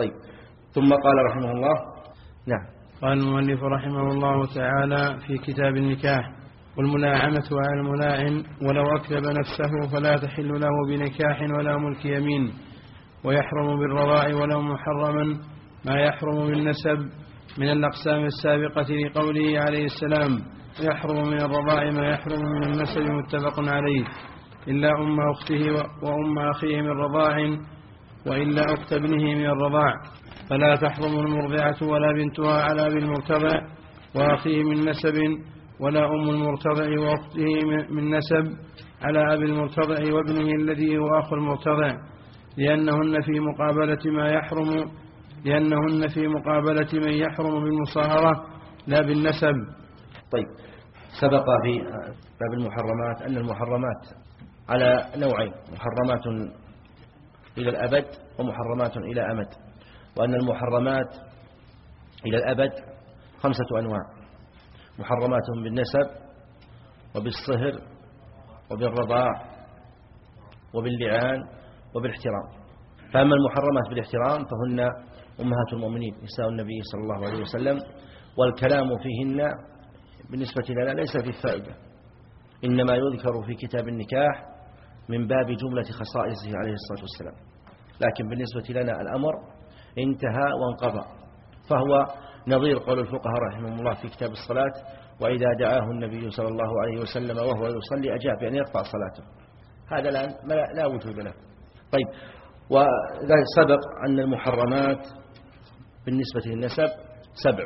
طيب. ثم قال رحمه الله نعم. قال المؤلف رحمه الله تعالى في كتاب النكاح والملاعنة على الملاعن ولو أكذب نفسه فلا تحل له بنكاح ولا ملك يمين. ويحرم بالرضاع ولو محرما ما يحرم بالنسب من الأقسام السابقة لقوله عليه السلام يحرم من الرضاع ما يحرم من النسب متفق عليه. إلا أم أخته وأم أخيه من رضاع وإلا أخت ابنه من الرضاع فلا تحرم المرضعة ولا بنتها على أبي المرتضع وأخيه من نسب ولا أم المرتضع وأخته من نسب على أبي المرتضع وابنه الذي هو أخو المرتضع لأنهن في مقابلة ما يحرم لأنهن في مقابلة من يحرم بالمصاهرة لا بالنسب. طيب سبق في باب المحرمات أن المحرمات على نوعين محرمات إلى الأبد ومحرمات إلى أمد وأن المحرمات إلى الأبد خمسة أنواع محرمات بالنسب وبالصهر وبالرضاع وباللعان وبالاحترام. فأما المحرمات بالاحترام فهن أمهات المؤمنين نساء النبي صلى الله عليه وسلم والكلام فيهن بالنسبة لنا ليس في الفائدة إنما يذكر في كتاب النكاح من باب جملة خصائصه عليه الصلاة والسلام. لكن بالنسبة لنا الأمر انتهى وانقضى. فهو نظير قول الفقهاء رحمهم الله في كتاب الصلاة وإذا دعاه النبي صلى الله عليه وسلم وهو يصلي أجاب يعني يقطع صلاته. هذا الآن لا وجود له. طيب. وسبق أن المحرمات بالنسبة للنسب سبع.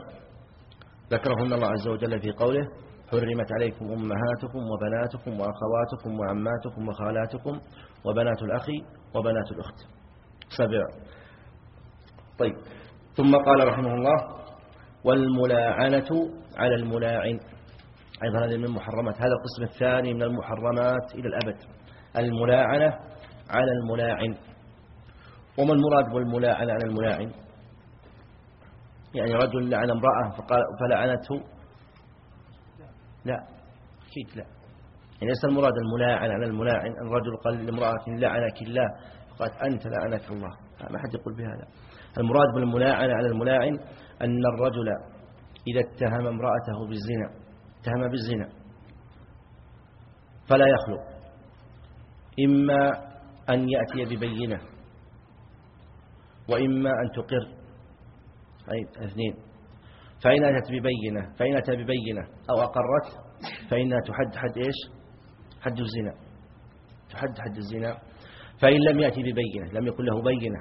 ذكرهن الله عز وجل في قوله حرمت عليكم أمهاتكم وبناتكم وأخواتكم وعماتكم وخالاتكم وبنات الأخ وبنات الأخت. سبع. طيب. ثم قال رحمه الله والملاعنة على الملاعن. أيضا هذه من المحرمات. هذا القسم الثاني من المحرمات إلى الأبد. الملاعنة على الملاعن. وما المراد بالملاعنة على الملاعن؟ يعني رجل لعن امرأة فلعنته لا. أكيد لا. يعني ليس المراد الملاعن على الملاعن الرجل قال لامرأة لعنك الله فقالت أنت لعنك الله. ما حد يقول بهذا. المراد بالملاعن على الملاعن أن الرجل إذا اتهم امرأته بالزنا اتهم بالزنا فلا يخلو. إما أن يأتي ببينة وإما أن تقر. أي اثنين. فإن أتت ببينة فإن أتى ببينة أو أقرت فإنها تحد حد إيش؟ حد الزنا. تحد حد الزنا. فإن لم يأتي ببينة لم يكن له بينة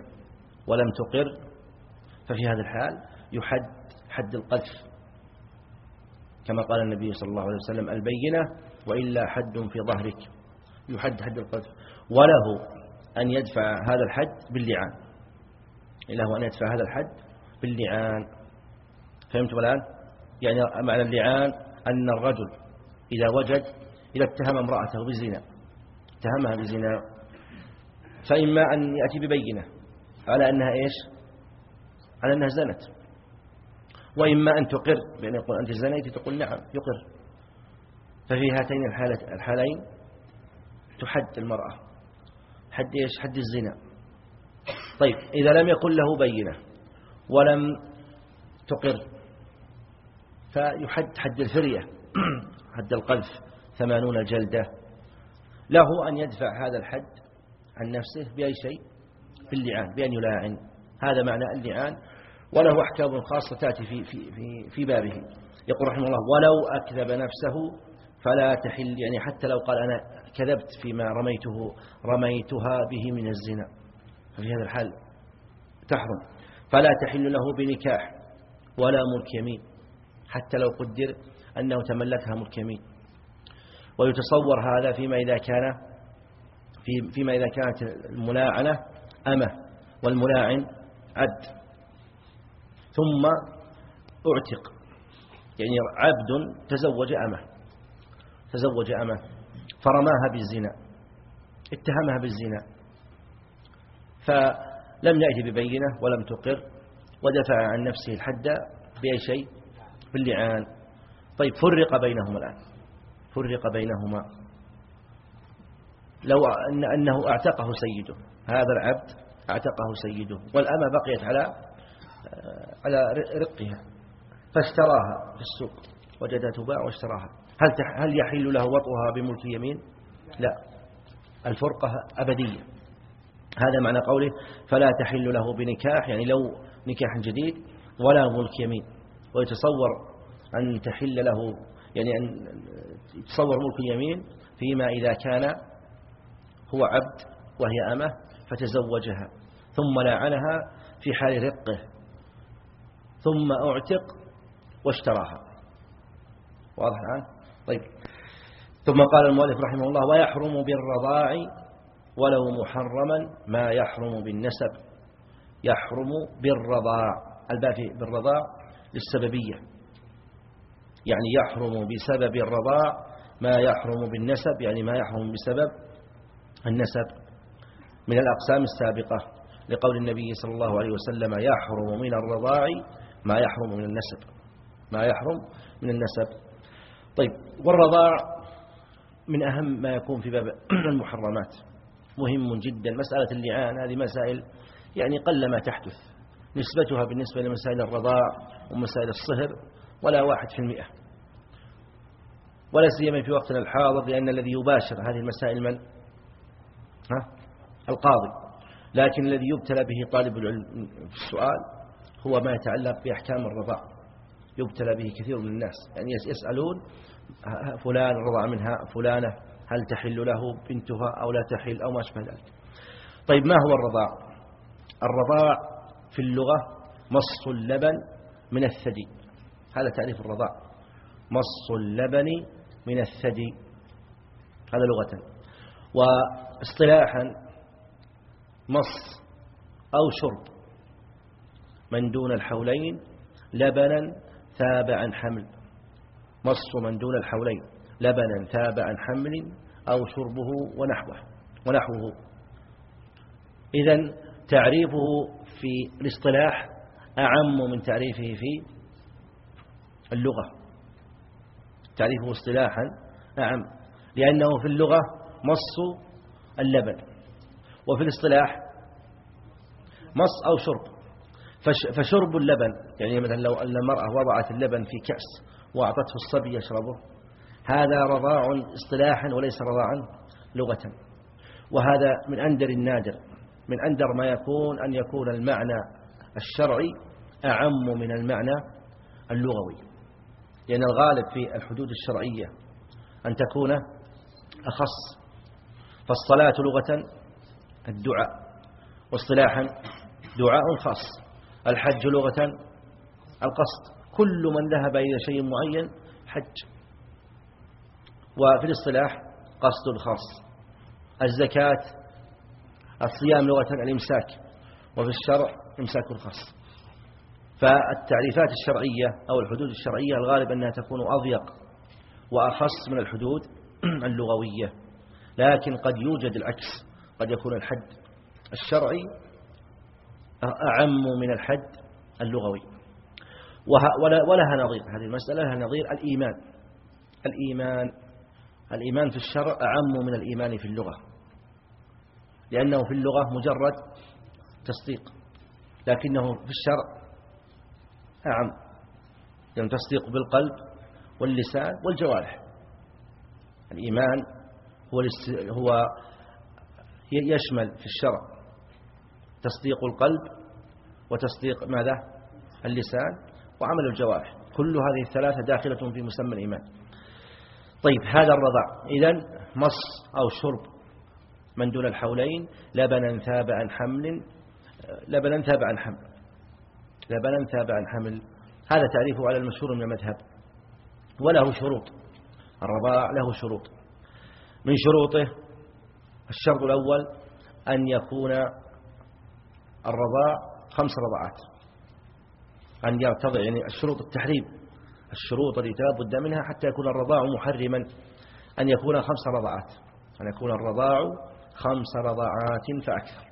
ولم تقر ففي هذا الحال يحد حد القذف. كما قال النبي صلى الله عليه وسلم البينة وإلا حد في ظهرك. يحد حد القذف. وله أن يدفع هذا الحد باللعان. له أن يدفع هذا الحد باللعان. فهمتم الآن؟ يعني معنى اللعان أن الرجل إذا وجد إذا اتهم امرأته بالزنا اتهمها بالزنا فإما أن يأتي ببينة على أنها إيش؟ على أنها زنت. وإما أن تقر بأن يقول أنت زنيت تقول نعم يقر. ففي هاتين الحالين تحد المرأة. حد إيش؟ حد الزنا. طيب إذا لم يكن له بينة ولم تقر فيحد حد الفرية حد القذف ثمانون جلدة. له أن يدفع هذا الحد عن نفسه بأي شيء؟ باللعان بأن يلاعن. هذا معنى اللعان. وله أحكام خاصة تأتي في, في, في, في بابه. يقول رحمه الله ولو أكذب نفسه فلا تحل. يعني حتى لو قال أنا كذبت فيما رميته رميتها به من الزنا. ففي هذا الحال تحرم. فلا تحل له بنكاح ولا ملك يمين. حتى لو قدر أنه تملكها ملك يمين. ويتصور هذا فيما إذا كان في فيما إذا كانت الملاعنة أمة والملاعن عبد ثم اعتق. يعني عبد تزوج أمة. تزوج أمة. فرماها بالزنا. اتهمها بالزنا. فلم يأتي ببينة ولم تقر ودفع عن نفسه الحد بأي شيء. باللعان طيب فرق بينهما الآن. فرق بينهما. لو أن أنه اعتقه سيده. هذا العبد اعتقه سيده. والأمة بقيت على على رقها. فاشتراها في السوق. وجدها تباع واشتراها. هل هل يحل له وطئها بملك يمين؟ لا. الفرقة أبدية. هذا معنى قوله فلا تحل له بنكاح يعني لو نكاح جديد ولا ملك يمين. ويتصور أن تحل له يعني أن يتصور ملك اليمين فيما إذا كان هو عبد وهي أمة فتزوجها ثم لاعنها في حال رقه ثم أعتق واشتراها. واضح الآن؟ طيب. ثم قال المؤلف رحمه الله ويحرم بالرضاع ولو محرما ما يحرم بالنسب. يحرم بالرضاع الباء بالرضاع للسببية. يعني يحرم بسبب الرضاع ما يحرم بالنسب يعني ما يحرم بسبب النسب. من الأقسام السابقة لقول النبي صلى الله عليه وسلم يحرم من الرضاع ما يحرم من النسب. ما يحرم من النسب. طيب والرضاع من أهم ما يكون في باب المحرمات. مهم جدا مسألة اللعان هذه مسائل يعني قل ما تحدث. نسبتها بالنسبة لمسائل الرضاع ومسائل الصهر ولا واحد في المئة. ولا سيما في وقتنا الحاضر لأن الذي يباشر هذه المسائل من؟ ها؟ القاضي. لكن الذي يبتلى به طالب العلم في السؤال هو ما يتعلق بأحكام الرضاع. يبتلى به كثير من الناس. يعني يسألون فلان رضع منها فلانة هل تحل له بنتها أو لا تحل أو ما أشبه ذلك؟ طيب ما هو الرضاع؟ الرضاع في اللغة مص اللبن من الثدي. هذا تعريف الرضاع مص اللبن من الثدي. هذا لغة. واصطلاحا مص أو شرب من دون الحولين لبنا ثاب عن حمل. مص من دون الحولين لبنا ثاب عن حمل أو شربه ونحوه. ونحوه. إذا تعريفه في الاصطلاح أعم من تعريفه في اللغة. تعريفه اصطلاحا أعم لأنه في اللغة مص اللبن وفي الاصطلاح مص أو شرب. فشرب اللبن يعني مثلا لو أن المرأة وضعت اللبن في كأس وأعطته الصبي يشربه هذا رضاع اصطلاحا وليس رضاعا لغة. وهذا من أندر النادر. من أندر ما يكون أن يكون المعنى الشرعي أعم من المعنى اللغوي. لأن الغالب في الحدود الشرعية أن تكون أخص. فالصلاة لغة الدعاء. واصطلاحا دعاء خاص. الحج لغة القصد. كل من ذهب إلى شيء معين حج. وفي الاصطلاح قصد خاص. الزكاة الصيام لغة الإمساك وفي الشرع إمساك الخاص فالتعريفات الشرعية أو الحدود الشرعية الغالب أنها تكون أضيق وأخص من الحدود اللغوية. لكن قد يوجد العكس قد يكون الحد الشرعي أعم من الحد اللغوي. ولها نظير هذه المسألة لها نظير الإيمان. الإيمان الإيمان في الشرع أعم من الإيمان في اللغة. لأنه في اللغة مجرد تصديق لكنه في الشرع أعم يعني تصديق بالقلب واللسان والجوارح. الإيمان هو هو يشمل في الشرع تصديق القلب وتصديق ماذا؟ اللسان وعمل الجوارح. كل هذه الثلاثة داخلة في مسمى الإيمان. طيب هذا الرضاع. إذن مص أو شرب من دون الحولين لبنا ثاب عن حمل لبنا ثاب عن حمل لبنا ثاب عن حمل. هذا تعريفه على المشهور من المذهب. وله شروط. الرضاع له شروط. من شروطه الشرط الأول أن يكون الرضاع خمس رضعات أن يرتضع يعني الشروط التحريم. الشروط التي لا بد منها حتى يكون الرضاع محرما. أن يكون خمس رضعات أن يكون الرضاع خمس رضعات فأكثر.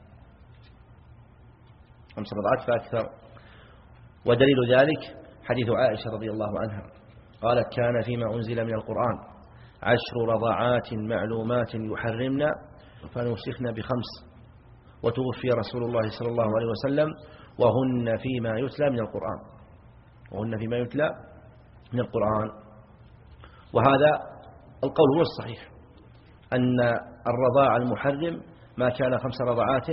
خمس رضعات فأكثر. ودليل ذلك حديث عائشة رضي الله عنها. قالت كان فيما أنزل من القرآن عشر رضعات معلومات يحرمنا فنوسخنا بخمس. وتوفي رسول الله صلى الله عليه وسلم وهن فيما يتلى من القرآن. وهن فيما يتلى من القرآن. وهذا القول هو الصحيح. أن الرضاع المحرم ما كان خمس رضعات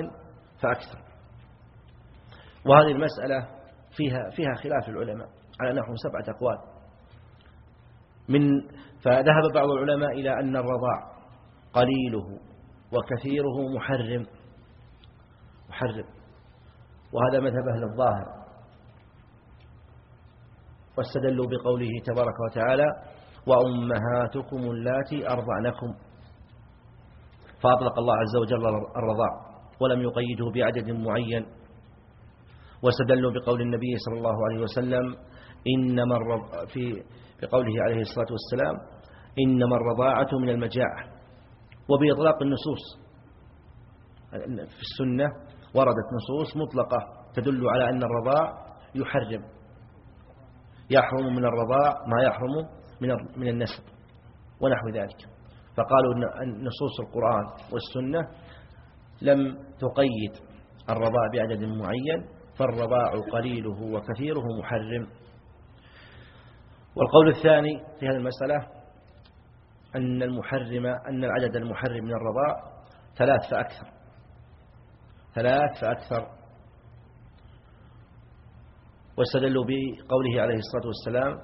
فأكثر. وهذه المسألة فيها فيها خلاف العلماء على نحو سبعة أقوال. من فذهب بعض العلماء إلى أن الرضاع قليله وكثيره محرم. محرم. وهذا مذهب أهل الظاهر. واستدلوا بقوله تبارك وتعالى وأمهاتكم اللاتي أرضعنكم. فأطلق الله عز وجل الرضاع ولم يقيده بعدد معين. واستدلوا بقول النبي صلى الله عليه وسلم إنما. في بقوله عليه الصلاة والسلام إنما الرضاعة من المجاعة. وبإطلاق النصوص. في السنة وردت نصوص مطلقة تدل على أن الرضاع يحرم. يحرم من الرضاع ما يحرم من النسب ونحو ذلك. فقالوا أن نصوص القرآن والسنة لم تقيد الرضاع بعدد معين فالرضاع قليله وكثيره محرم. والقول الثاني في هذه المسألة أن المحرم أن العدد المحرم من الرضاع ثلاث فأكثر. ثلاث فأكثر. واستدلوا بقوله عليه الصلاة والسلام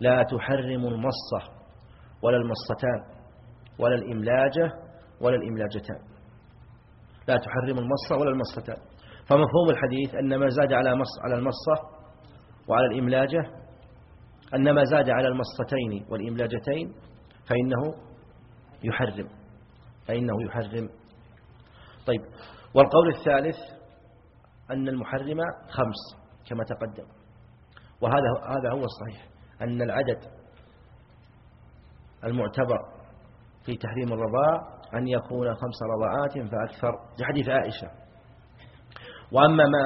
لا تحرم المصة ولا المصتان. ولا الإملاجة ولا الإملاجتان. لا تحرم المصة ولا المصتان فمفهوم الحديث أن ما زاد على مص على المصة وعلى الإملاجة أن ما زاد على المصتين والإملاجتين فإنه يحرم. فإنه يحرم. طيب والقول الثالث أن المحرم خمس كما تقدم. وهذا هذا هو الصحيح. أن العدد المعتبر في تحريم الرضاع أن يكون خمس رضاعات فأكثر. لحديث عائشة. وأما ما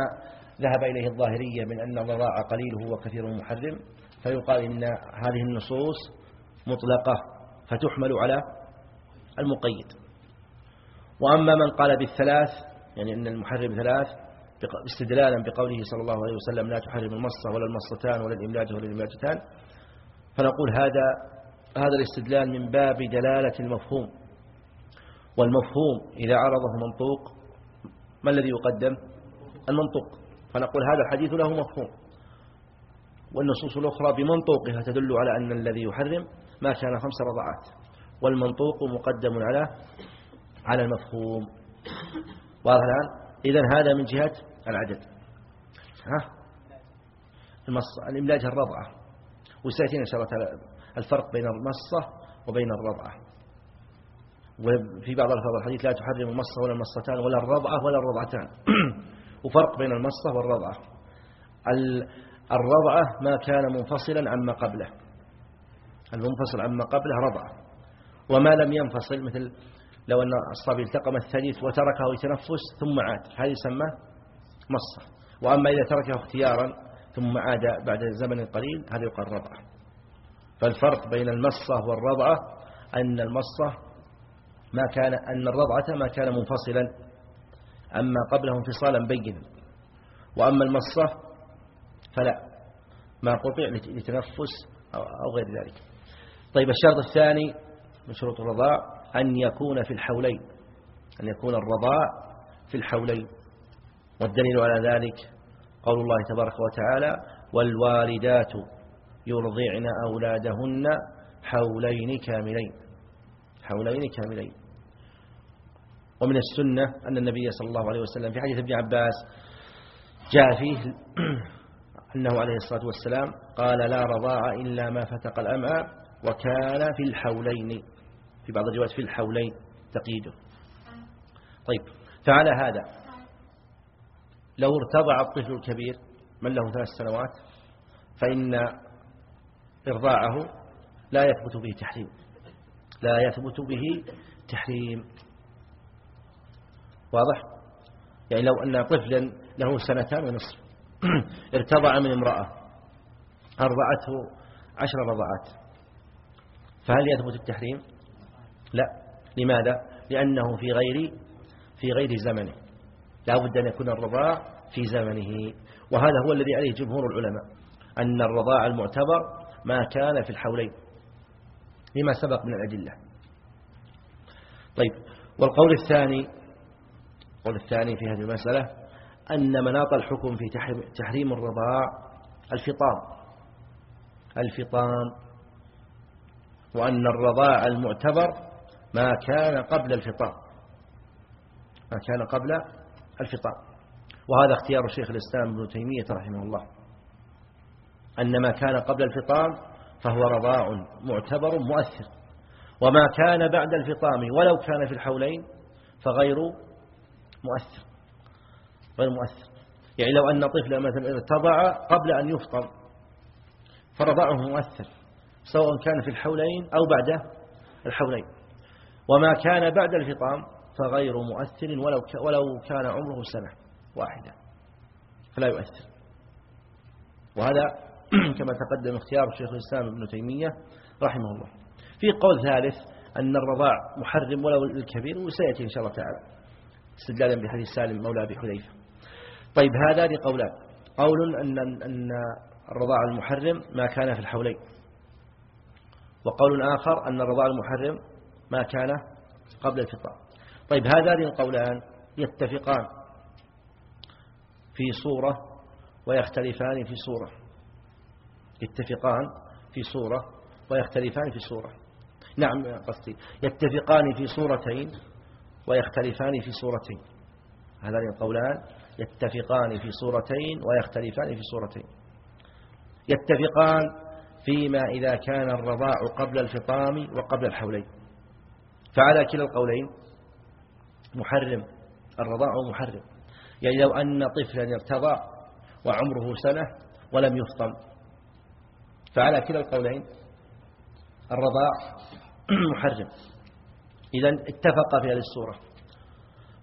ذهب إليه الظاهرية من أن الرضاع قليله وكثيره محرم فيقال إن هذه النصوص مطلقة فتحمل على المقيد. وأما من قال بالثلاث يعني أن المحرم ثلاث استدلالا بقوله صلى الله عليه وسلم لا تحرم المصة ولا المصتان ولا الإملاج ولا الإملاجتان فنقول هذا هذا الاستدلال من باب دلالة المفهوم. والمفهوم إذا عرضه منطوق ما الذي يقدم؟ المنطوق فنقول هذا الحديث له مفهوم. والنصوص الأخرى بمنطوقها تدل على أن الذي يحرم ما كان خمس رضعات. والمنطوق مقدم على على المفهوم. واضح الآن؟ إذن هذا من جهة العدد. ها؟ الإملاج الرضعة. وسيأتينا إن شاء الله الفرق بين المصة وبين الرضعة. وفي بعض الفاظ الحديث لا تحرم المصة ولا المصتان ولا الرضعة ولا الرضعتان. وفرق بين المصة والرضعة. الرضعة ما كان منفصلا عما قبله. المنفصل عما قبله رضعة. وما لم ينفصل مثل لو أن الصبي التقم الثليث وتركه يتنفس ثم عاد. هذا يسمى مصة. وأما إذا تركه اختيارا ثم عاد بعد زمن قليل هذا يقال رضعة. فالفرق بين المصة والرضعة أن المصة ما كان أن الرضعة ما كان منفصلا. أما قبله انفصالا بينا. وأما المصة فلا. ما قطع لتنفس أو غير ذلك. طيب الشرط الثاني من شروط الرضاع أن يكون في الحولين. أن يكون الرضاع في الحولين. والدليل على ذلك قول الله تبارك وتعالى والوالدات يرضعن أولادهن حولين كاملين حولين كاملين. ومن السنة أن النبي صلى الله عليه وسلم في حديث ابن عباس جاء فيه أنه عليه الصلاة والسلام قال لا رضاع إلا ما فتق الأمعاء وكان في الحولين. في بعض الروايات في الحولين تقييده. طيب فعلى هذا لو ارتضع الطفل الكبير من له ثلاث سنوات فإن إرضاعه لا يثبت به تحريم. لا يثبت به تحريم. واضح؟ يعني لو أن طفلا له سنتان ونصف ارتضع من امرأة أرضعته عشر رضعات فهل يثبت التحريم؟ لا. لماذا؟ لأنه في غير في غير زمنه. لا بد أن يكون الرضاع في زمنه. وهذا هو الذي عليه جمهور العلماء أن الرضاع المعتبر ما كان في الحولين لما سبق من الأدلة. طيب والقول الثاني القول الثاني في هذه المسألة أن مناط الحكم في تحريم الرضاع الفطام. الفطام وأن الرضاع المعتبر ما كان قبل الفطام. ما كان قبل الفطام. وهذا اختيار الشيخ الإسلام ابن تيمية رحمه الله. أن ما كان قبل الفطام فهو رضاع معتبر مؤثر. وما كان بعد الفطام ولو كان في الحولين فغير مؤثر غير مؤثر. يعني لو أن طفلا مثلا ارتضع قبل أن يفطر فرضعه مؤثر سواء كان في الحولين أو بعد الحولين. وما كان بعد الفطام فغير مؤثر ولو ولو كان عمره سنة واحدة فلا يؤثر. وهذا كما تقدم اختيار الشيخ الإسلام ابن تيمية رحمه الله. في قول ثالث أن الرضاع محرم ولو للكبير وسيأتي إن شاء الله تعالى. استدلالا بحديث سالم مولى أبي حذيفة. طيب هذان قولان قول أن أن الرضاع المحرم ما كان في الحولين. وقول آخر أن الرضاع المحرم ما كان قبل الفطار طيب هذان القولان يتفقان في صورة ويختلفان في صورة. يتفقان في صورة ويختلفان في صورة. نعم قصدي. يتفقان في صورتين ويختلفان في صورتين. هذان القولان يتفقان في صورتين ويختلفان في صورتين. يتفقان فيما إذا كان الرضاع قبل الفطام وقبل الحولين. فعلى كلا القولين محرم. الرضاع محرم. يعني لو أن طفلا ارتضى وعمره سنة ولم يفطم فعلى كلا القولين. الرضاع محرم. إذا اتفق في هذه الصورة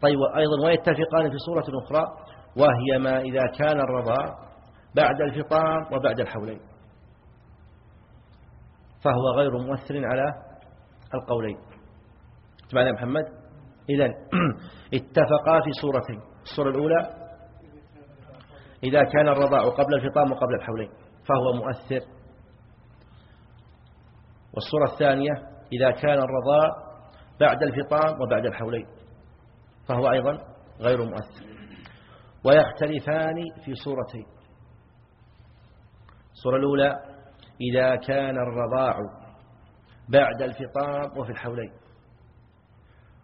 طيب أيضا ويتفقان في صورة أخرى وهي ما إذا كان الرضاع بعد الفطام وبعد الحولين. فهو غير مؤثر على القولين. معنا محمد؟ إذا اتفقا في صورتين الصورة الأولى إذا كان الرضاع قبل الفطام وقبل الحولين فهو مؤثر والصورة الثانية إذا كان الرضاع بعد الفطام وبعد الحولين فهو أيضا غير مؤثر. ويختلفان في صورتين. الصورة الأولى إذا كان الرضاع بعد الفطام وفي الحولين.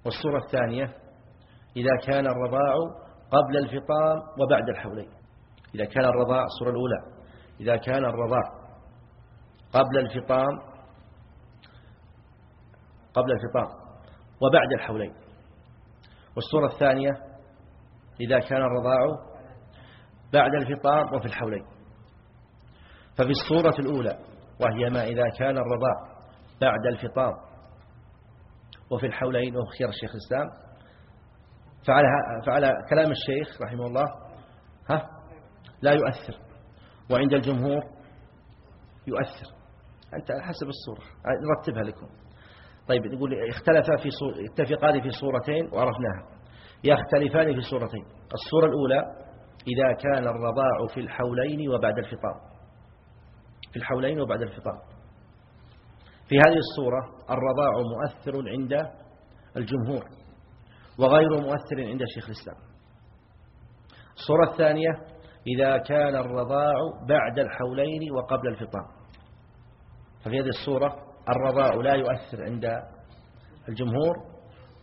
والصورة الثانية إذا كان الرضاع قبل الفطام وبعد الحولين. إذا كان الرضاع الصورة الأولى إذا كان الرضاع قبل الفطام قبل الفطام وبعد الحولين. والصورة الثانية إذا كان الرضاع بعد الفطام وفي الحولين. ففي الصورة الأولى وهي ما إذا كان الرضاع بعد الفطام وفي الحولين وهو خير الشيخ الإسلام. فعلى, فعلى كلام الشيخ رحمه الله ها لا يؤثر. وعند الجمهور يؤثر. أنت على حسب الصورة. نرتبها لكم. طيب يقول اختلف في اتفقان في صورتين وعرفناها. يختلفان في صورتين. الصورة الأولى إذا كان الرضاع في الحولين وبعد الفطام. في الحولين وبعد الفطام. في هذه الصورة الرضاع مؤثر عند الجمهور وغير مؤثر عند شيخ الإسلام. الصورة الثانية إذا كان الرضاع بعد الحولين وقبل الفطام. ففي هذه الصورة الرضاع لا يؤثر عند الجمهور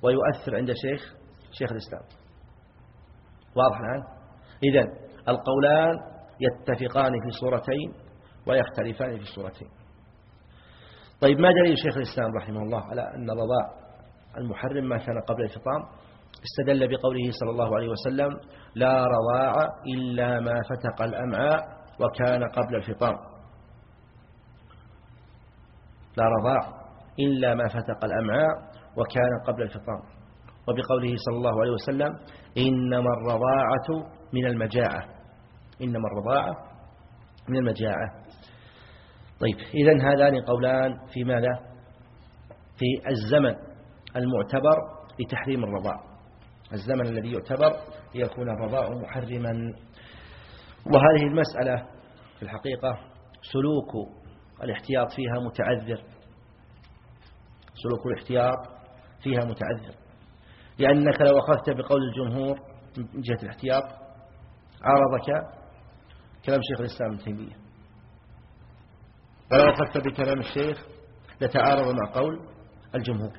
ويؤثر عند شيخ شيخ الإسلام. واضح الآن؟ إذن القولان يتفقان في صورتين ويختلفان في الصورتين طيب ما دليل شيخ الإسلام رحمه الله على أن الرضاع المحرم ما كان قبل الفطام؟ استدل بقوله صلى الله عليه وسلم لا رضاع إلا ما فتق الأمعاء وكان قبل الفطام. لا رضاع إلا ما فتق الأمعاء وكان قبل الفطام. وبقوله صلى الله عليه وسلم إنما الرضاعة من المجاعة. إنما الرضاعة من المجاعة. طيب إذا هذان قولان في ماذا؟ في الزمن المعتبر لتحريم الرضاع. الزمن الذي يعتبر ليكون الرضاء محرما. وهذه المسألة في الحقيقة سلوك الاحتياط فيها متعذر. سلوك الاحتياط فيها متعذر. لأنك لو أخذت بقول الجمهور من جهة الاحتياط عارضك كلام شيخ الإسلام ابن تيمية. ولو أخذت بكلام الشيخ لتعارض مع قول الجمهور.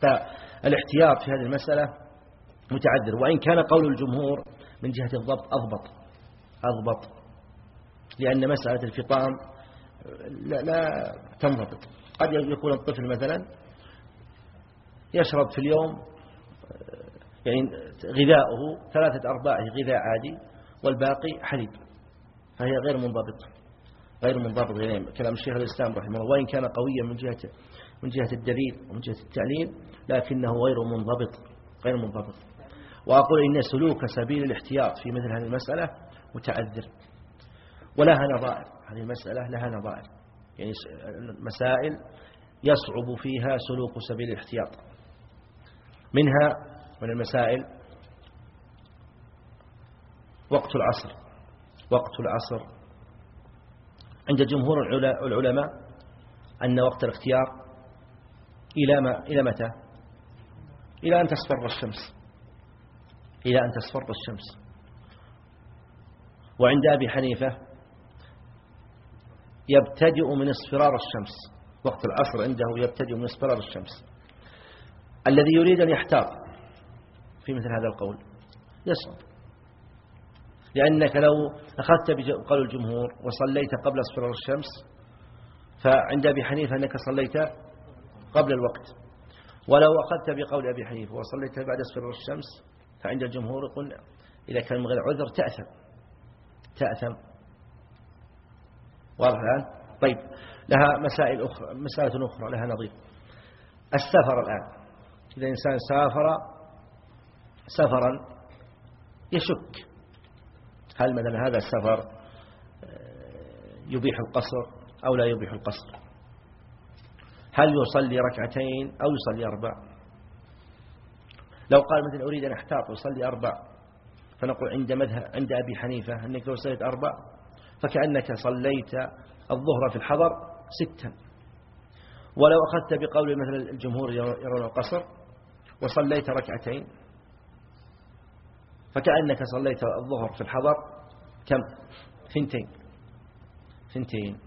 فالاحتياط في هذه المسألة متعذر. وإن كان قول الجمهور من جهة الضبط أضبط. أضبط. لأن مسألة الفطام لا, لا تنضبط. قد يكون الطفل مثلا يشرب في اليوم يعني غذاؤه ثلاثة أرباعه غذاء عادي والباقي حليب فهي غير منضبطة غير منضبط. غير كلام الشيخ الإسلام رحمه الله وإن كان قويا من جهة من جهة الدليل ومن جهة التعليل لكنه غير منضبط غير منضبط. وأقول إن سلوك سبيل الاحتياط في مثل هذه المسألة متعذر ولها نظائر هذه المسألة لها نظائر. يعني مسائل يصعب فيها سلوك سبيل الاحتياط. منها من المسائل وقت العصر. وقت العصر. عند جمهور العلماء أن وقت الاختيار إلى, ما إلى متى؟ إلى أن تصفر الشمس. إلى أن تصفر الشمس. وعند أبي حنيفة يبتدئ من اصفرار الشمس. وقت العصر عنده يبتدئ من اصفرار الشمس. الذي يريد أن يحتاط في مثل هذا القول يصعب لأنك لو أخذت بقول الجمهور وصليت قبل اصفرار الشمس فعند أبي حنيفة أنك صليت قبل الوقت. ولو أخذت بقول أبي حنيفة وصليت بعد اصفرار الشمس فعند الجمهور يقول إذا كان من غير عذر تأثم. تأثم. واضح الآن؟ طيب لها مسائل أخرى مسألة أخرى لها نظير. السفر الآن. إذا إنسان سافر سفرا يشك. هل مثلا هذا السفر آه، يبيح القصر أو لا يبيح القصر؟ هل يصلي ركعتين أو يصلي أربع؟ لو قال مثلا أريد أن أحتاط ويصلي أربع فنقول عند مذهب عند أبي حنيفة أنك لو صليت أربع فكأنك صليت الظهر في الحضر ستا. ولو أخذت بقول مثل الجمهور يرون القصر وصليت ركعتين فكأنك صليت الظهر في الحضر كم؟ ثنتين. ثنتين.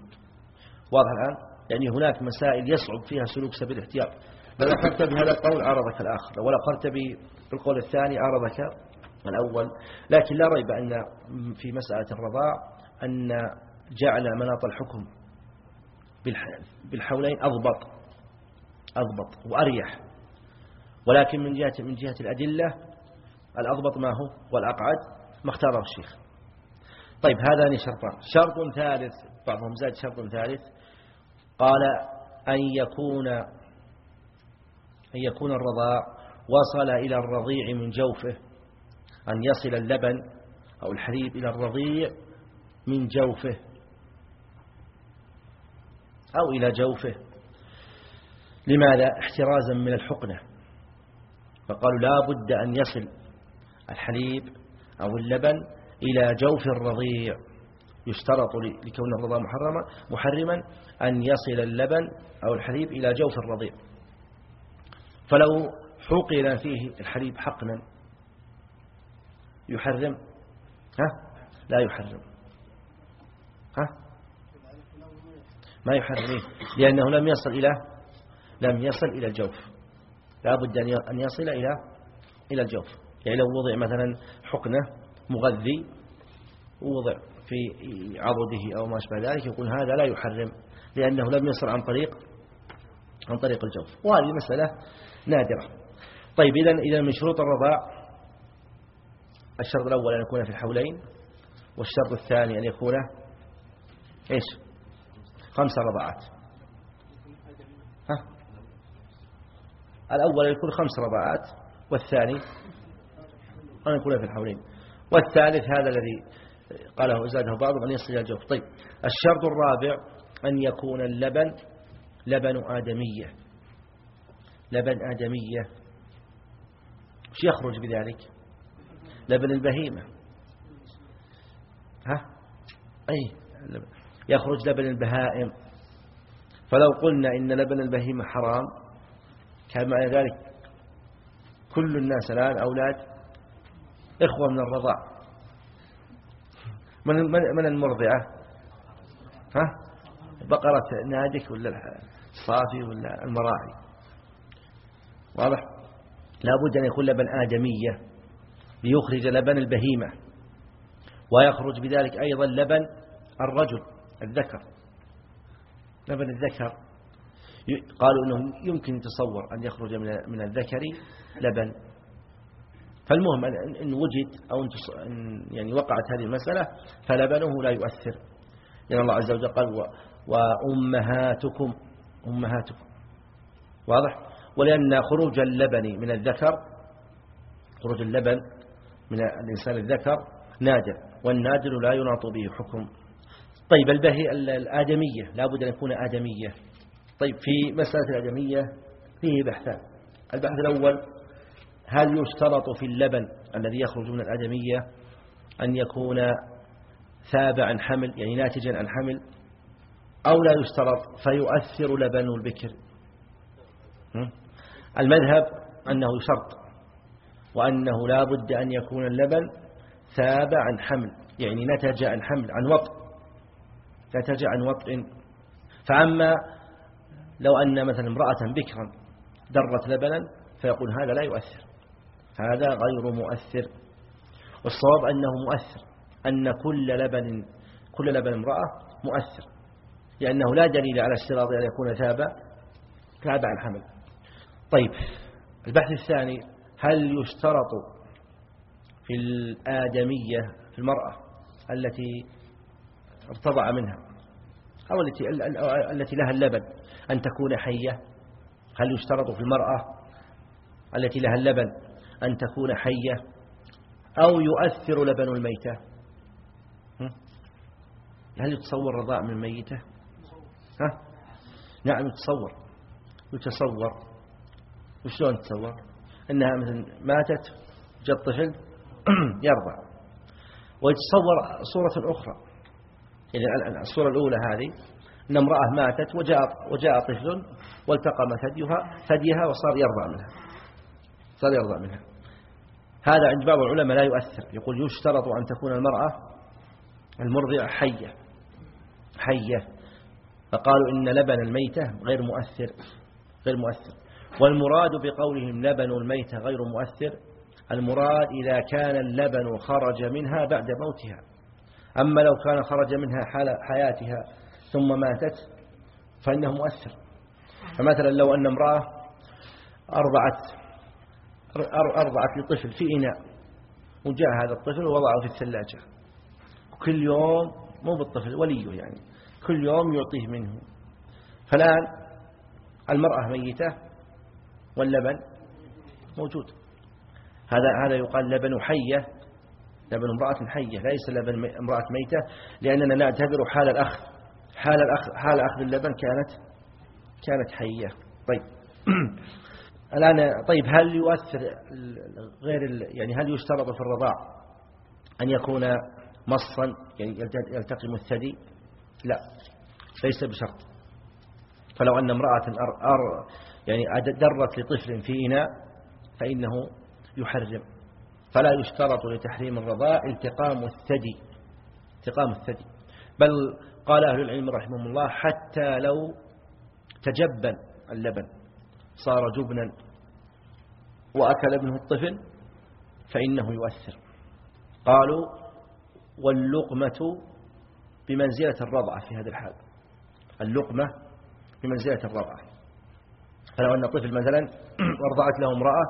واضح الآن؟ يعني هناك مسائل يصعب فيها سلوك سبيل الاحتياط. بل أخذت بهذا القول عرضك الآخر ولو أخذت بالقول الثاني عرضك الأول. لكن لا ريب أن في مسألة الرضاع أن جعل مناط الحكم بالحولين أضبط أضبط وأريح. ولكن من جهة من جهة الأدلة الأضبط ما هو والأقعد ما اختاره الشيخ. طيب هذان شرطان. شرط ثالث بعضهم زاد شرط ثالث. قال أن يكون أن يكون الرضاع وصل إلى الرضيع من جوفه أن يصل اللبن أو الحليب إلى الرضيع من جوفه أو إلى جوفه. لماذا؟ احترازا من الحقنة. فقالوا لا بد أن يصل الحليب أو اللبن إلى جوف الرضيع. يشترط لكون الرضاع محرمة محرما أن يصل اللبن أو الحليب إلى جوف الرضيع. فلو حقن فيه الحليب حقنا يحرم؟ ها؟ لا يحرم ها ما يحرم لأنه لم يصل إلى لم يصل إلى الجوف. لا بد أن يصل إلى إلى الجوف. يعني لو وضع مثلا حقنة مغذي ووضع في عضده أو ما أشبه ذلك يقول هذا لا يحرم لأنه لم يصل عن طريق عن طريق الجوف. وهذه مسألة نادرة. طيب إذا إذا من شروط الرضاع الشرط الأول أن يكون في الحولين والشرط الثاني أن يكون إيش؟ خمس رضاعات ها؟ الأول يكون خمس رضاعات والثاني أن يكون في الحولين. والثالث هذا الذي قاله زاده بعضهم أن يصل إلى الجوف. طيب الشرط الرابع أن يكون اللبن لبن آدمية. لبن آدمية. وش يخرج بذلك؟ لبن البهيمة. ها؟ أي يخرج لبن البهائم. فلو قلنا إن لبن البهيمة حرام كان معنى ذلك كل الناس الآن أولاد إخوة من الرضاع. من من المرضعة؟ ها؟ بقرة نادك ولا الصافي ولا المراعي؟ واضح؟ لابد أن يكون لبن آدمية ليخرج لبن البهيمة. ويخرج بذلك أيضا لبن الرجل. الذكر. لبن الذكر قالوا أنه يمكن تصور أن يخرج من الذكر لبن. فالمهم أن وجد أو أن يعني وقعت هذه المسألة فلبنه لا يؤثر. لأن الله عز وجل قال وأمهاتكم أمهاتكم. واضح؟ ولأن خروج اللبن من الذكر خروج اللبن من الإنسان الذكر نادر والنادر لا يناط به حكم. طيب البهي الآدمية لابد أن يكون آدمية. طيب في مسألة الآدمية فيه بحثان. البحث الأول هل يشترط في اللبن الذي يخرج من الآدمية أن يكون ثاب عن حمل يعني ناتجا عن حمل أو لا يشترط فيؤثر لبن البكر؟ المذهب أنه شرط وأنه لا بد أن يكون اللبن ثاب عن حمل يعني نتج عن حمل عن وطء نتج عن وطء فأما لو أن مثلا امرأة بكرا درت لبنا فيقول هذا لا يؤثر. هذا غير مؤثر. والصواب أنه مؤثر. أن كل لبن كل لبن امرأة مؤثر. لأنه لا دليل على اشتراط أن يكون ثابا تابع الحمل طيب البحث الثاني هل يشترط في الآدمية في المرأة التي ارتضع منها. أو التي, التي لها اللبن. أن تكون حية. هل يشترط في المرأة التي لها اللبن أن تكون حية؟ أو يؤثر لبن الميتة؟ هل يتصور رضاع من الميتة ها؟ نعم يتصور. يتصور. وشلون تتصور إنها مثلا ماتت جاء الطفل يرضع. ويتصور صورة أخرى. يعني الصورة الأولى هذه أن امرأة ماتت وجاء, وجاء طفل والتقم ثديها, ثديها وصار يرضع منها. صار يرضع منها. هذا عند بعض العلماء لا يؤثر. يقول يشترط أن تكون المرأة المرضعة حية. حية. فقالوا إن لبن الميتة غير مؤثر. غير مؤثر. والمراد بقولهم لبن الميتة غير مؤثر. المراد إذا كان اللبن خرج منها بعد موتها. أما لو كان خرج منها حال حياتها ثم ماتت فإنه مؤثر. فمثلا لو أن امرأة أرضعت أرضعت لطفل في إناء وجاء هذا الطفل ووضعه في الثلاجة. كل يوم مو بالطفل وليه يعني. كل يوم يعطيه منه. فالآن المرأة ميتة واللبن موجود. هذا هذا يقال لبن حية. لبن امرأة حية ليس لبن امرأة ميتة لأننا نعتبر حال الأخذ حال الأخذ حال أخذ اللبن كانت كانت حية. طيب. الآن طيب هل يؤثر غير يعني هل يشترط في الرضاع أن يكون مصا يعني يلتقم الثدي لا. ليس بشرط. فلو أن امرأة أر أر يعني درت لطفل في إناء فإنه يحرم. فلا يشترط لتحريم الرضاء التقام الثدي التقام الثدي. بل قال أهل العلم رحمهم الله حتى لو تجبن اللبن صار جبنا وأكل ابنه الطفل فإنه يؤثر. قالوا واللقمة بمنزلة الرضعة في هذا الحال اللقمة بمنزلة الرضعة فلو أن طفل مثلا وارضعت له امرأة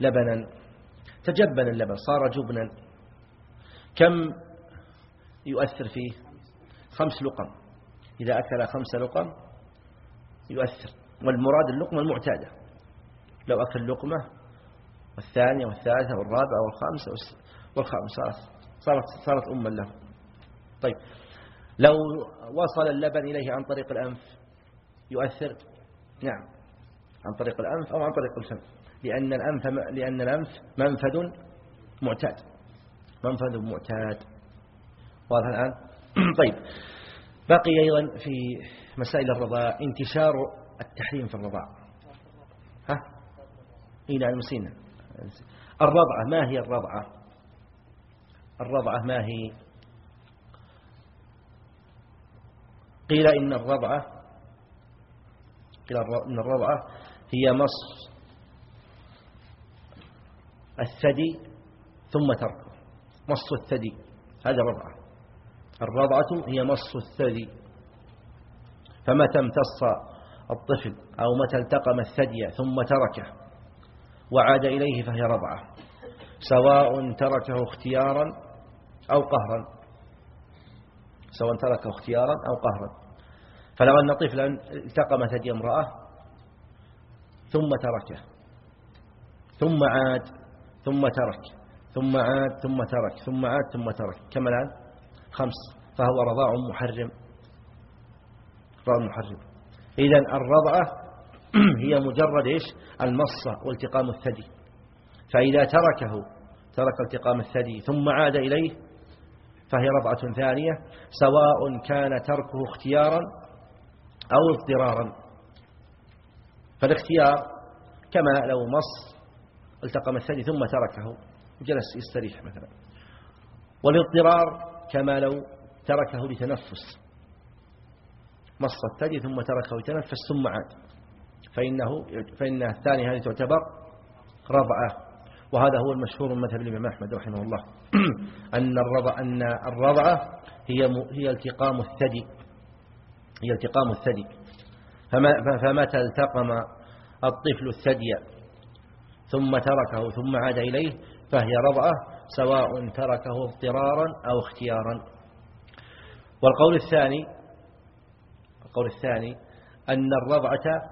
لبنا تجبن اللبن صار جبنا. كم يؤثر فيه؟ خمس لقم. إذا أكل خمس لقم يؤثر. والمراد اللقمة المعتادة. لو أكل لقمة والثانية والثالثة والرابعة والخامسة والخامسة. صارت صارت أما له. طيب. لو وصل اللبن إليه عن طريق الأنف يؤثر؟ نعم. عن طريق الأنف أو عن طريق الفم. لأن الأنف لأن الأنف منفذ معتاد. منفذ معتاد. واضح الآن؟ طيب. بقي أيضا في مسائل الرضاع انتشار التحريم في الرضاع. ها؟ نعم نسينا الرضعة ما هي الرضعة؟ الرضعة ما هي؟ قيل إن الرضعة قيل إن الرضعة هي مص الثدي ثم تركه. مص الثدي هذا الرضعة. الرضعة هي مص الثدي. فمتى امتص الطفل أو متى التقم الثدي ثم تركه وعاد إليه فهي رضعة. سواء تركه اختيارا أو قهرا. سواء تركه اختيارا أو قهرا. فلو أن طفلا التقم ثدي امرأة ثم تركه ثم عاد ثم ترك ثم عاد ثم ترك ثم عاد ثم ترك. كم الآن؟ خمس. فهو رضاع محرم. رضاع محرم. إذا الرضعة هي مجرد إيش؟ المصة والتقام الثدي. فإذا تركه ترك التقام الثدي ثم عاد إليه فهي رضعة ثانية. سواء كان تركه اختيارا أو اضطرارا. فالاختيار كما لو مص التقم الثدي ثم تركه وجلس يستريح مثلا. والاضطرار كما لو تركه لتنفس. مص الثدي ثم تركه لتنفس ثم عاد. فإنه فإن الثانية هذه تعتبر رضعة. وهذا هو المشهور من مذهب الإمام أحمد رحمه الله. أن الرضع أن الرضعة هي هي التقام الثدي. هي التقام الثدي. فمتى التقم الطفل الثدي ثم تركه ثم عاد إليه فهي رضعة سواء تركه اضطرارا أو اختيارا. والقول الثاني القول الثاني أن الرضعة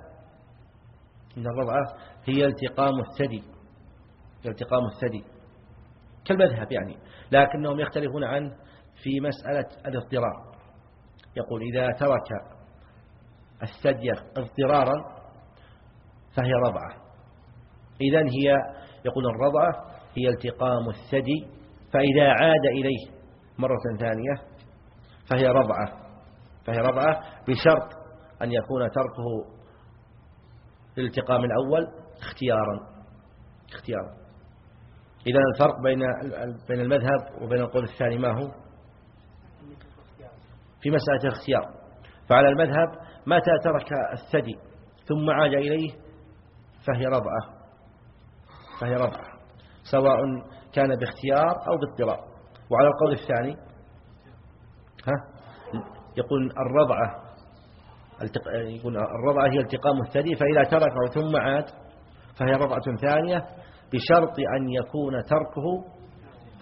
أن الرضعة هي التقام الثدي التقام الثدي كالمذهب يعني لكنهم يختلفون عنه في مسألة الاضطرار. يقول إذا ترك الثدي اضطرارا فهي رضعة. إذا هي يقول الرضعة هي التقام الثدي فإذا عاد إليه مرة ثانية فهي رضعة فهي رضعة بشرط أن يكون تركه للالتقام الأول اختيارا اختيارا. إذا الفرق بين بين المذهب وبين القول الثاني ما هو؟ في مسألة الاختيار. فعلى المذهب متى ترك الثدي ثم عاد إليه فهي رضعة. فهي رضعة سواء كان باختيار أو باضطرار وعلى القول الثاني ها؟ يقول الرضعة يقول الرضعة هي التقام الثدي فإذا تركه ثم عاد فهي رضعة ثانية بشرط أن يكون تركه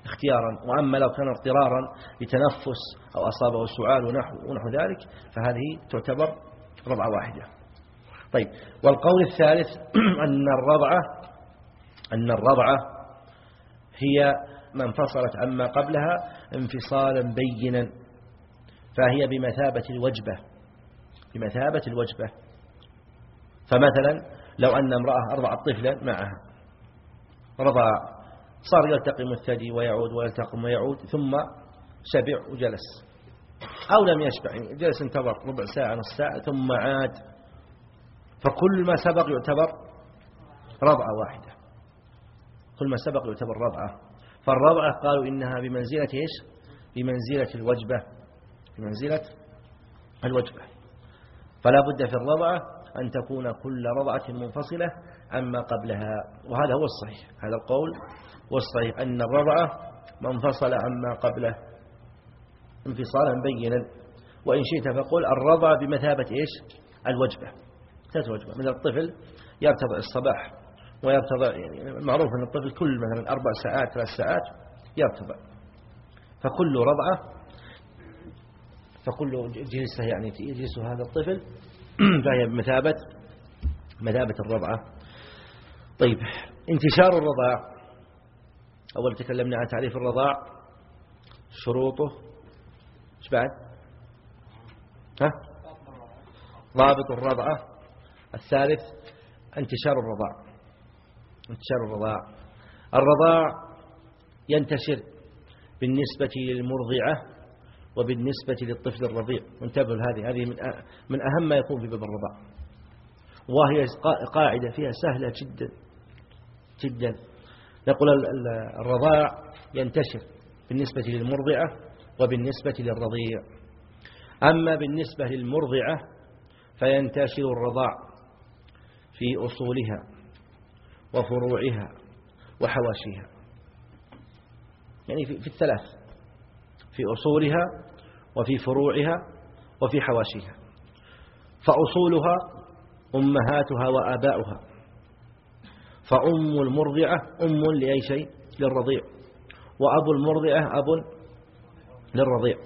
اختيارا. وأما لو كان اضطرارا لتنفس أو أصابه سعال ونحو, ونحو ذلك فهذه تعتبر رضعة واحدة. طيب والقول الثالث أن الرضعة أن الرضعة هي ما انفصلت عما قبلها انفصالا بينا فهي بمثابة الوجبة بمثابة الوجبة. فمثلا لو أن امرأة أرضعت طفلا معها رضع صار يلتقم الثدي ويعود ويلتقم ويعود ثم شبع وجلس. أو لم يشبع جلس انتظر ربع ساعة نص ساعة ثم عاد. فكل ما سبق يعتبر رضعة واحدة. كل ما سبق يعتبر رضعة. فالرضعة قالوا إنها بمنزلة إيش؟ بمنزلة الوجبة. بمنزلة الوجبة. فلا بد في الرضعة أن تكون كل رضعة منفصلة عما قبلها. وهذا هو الصحيح. هذا القول والصحيح أن الرضعة منفصل عما قبله. انفصالا بينا. وإن شئت فقل الرضعة بمثابة إيش؟ الوجبة. ثلاث وجبة. من الطفل يرتضع الصباح. ويرتضع يعني معروف أن الطفل كل مثلا أربع ساعات ثلاث ساعات يرتضع فكل رضعة فكل جلسة يعني يجلس هذا الطفل فهي بمثابة مثابة الرضعة. طيب انتشار الرضاع. أول تكلمنا عن تعريف الرضاع. شروطه. إيش بعد؟ ها؟ ضابط الرضعة. الثالث انتشار الرضاع. انتشار الرضاع. الرضاع ينتشر بالنسبة للمرضعة وبالنسبة للطفل الرضيع. انتبهوا لهذه. هذه من من أهم ما يكون في باب الرضاع. وهي قاعدة فيها سهلة جدا جدا. نقول الرضاع ينتشر بالنسبة للمرضعة وبالنسبة للرضيع. أما بالنسبة للمرضعة فينتشر الرضاع في أصولها. وفروعها وحواشيها. يعني في الثلاث. في أصولها وفي فروعها وفي حواشيها. فأصولها أمهاتها وآباؤها. فأم المرضعة أم لأي شيء؟ للرضيع. وأبو المرضعة أب للرضيع.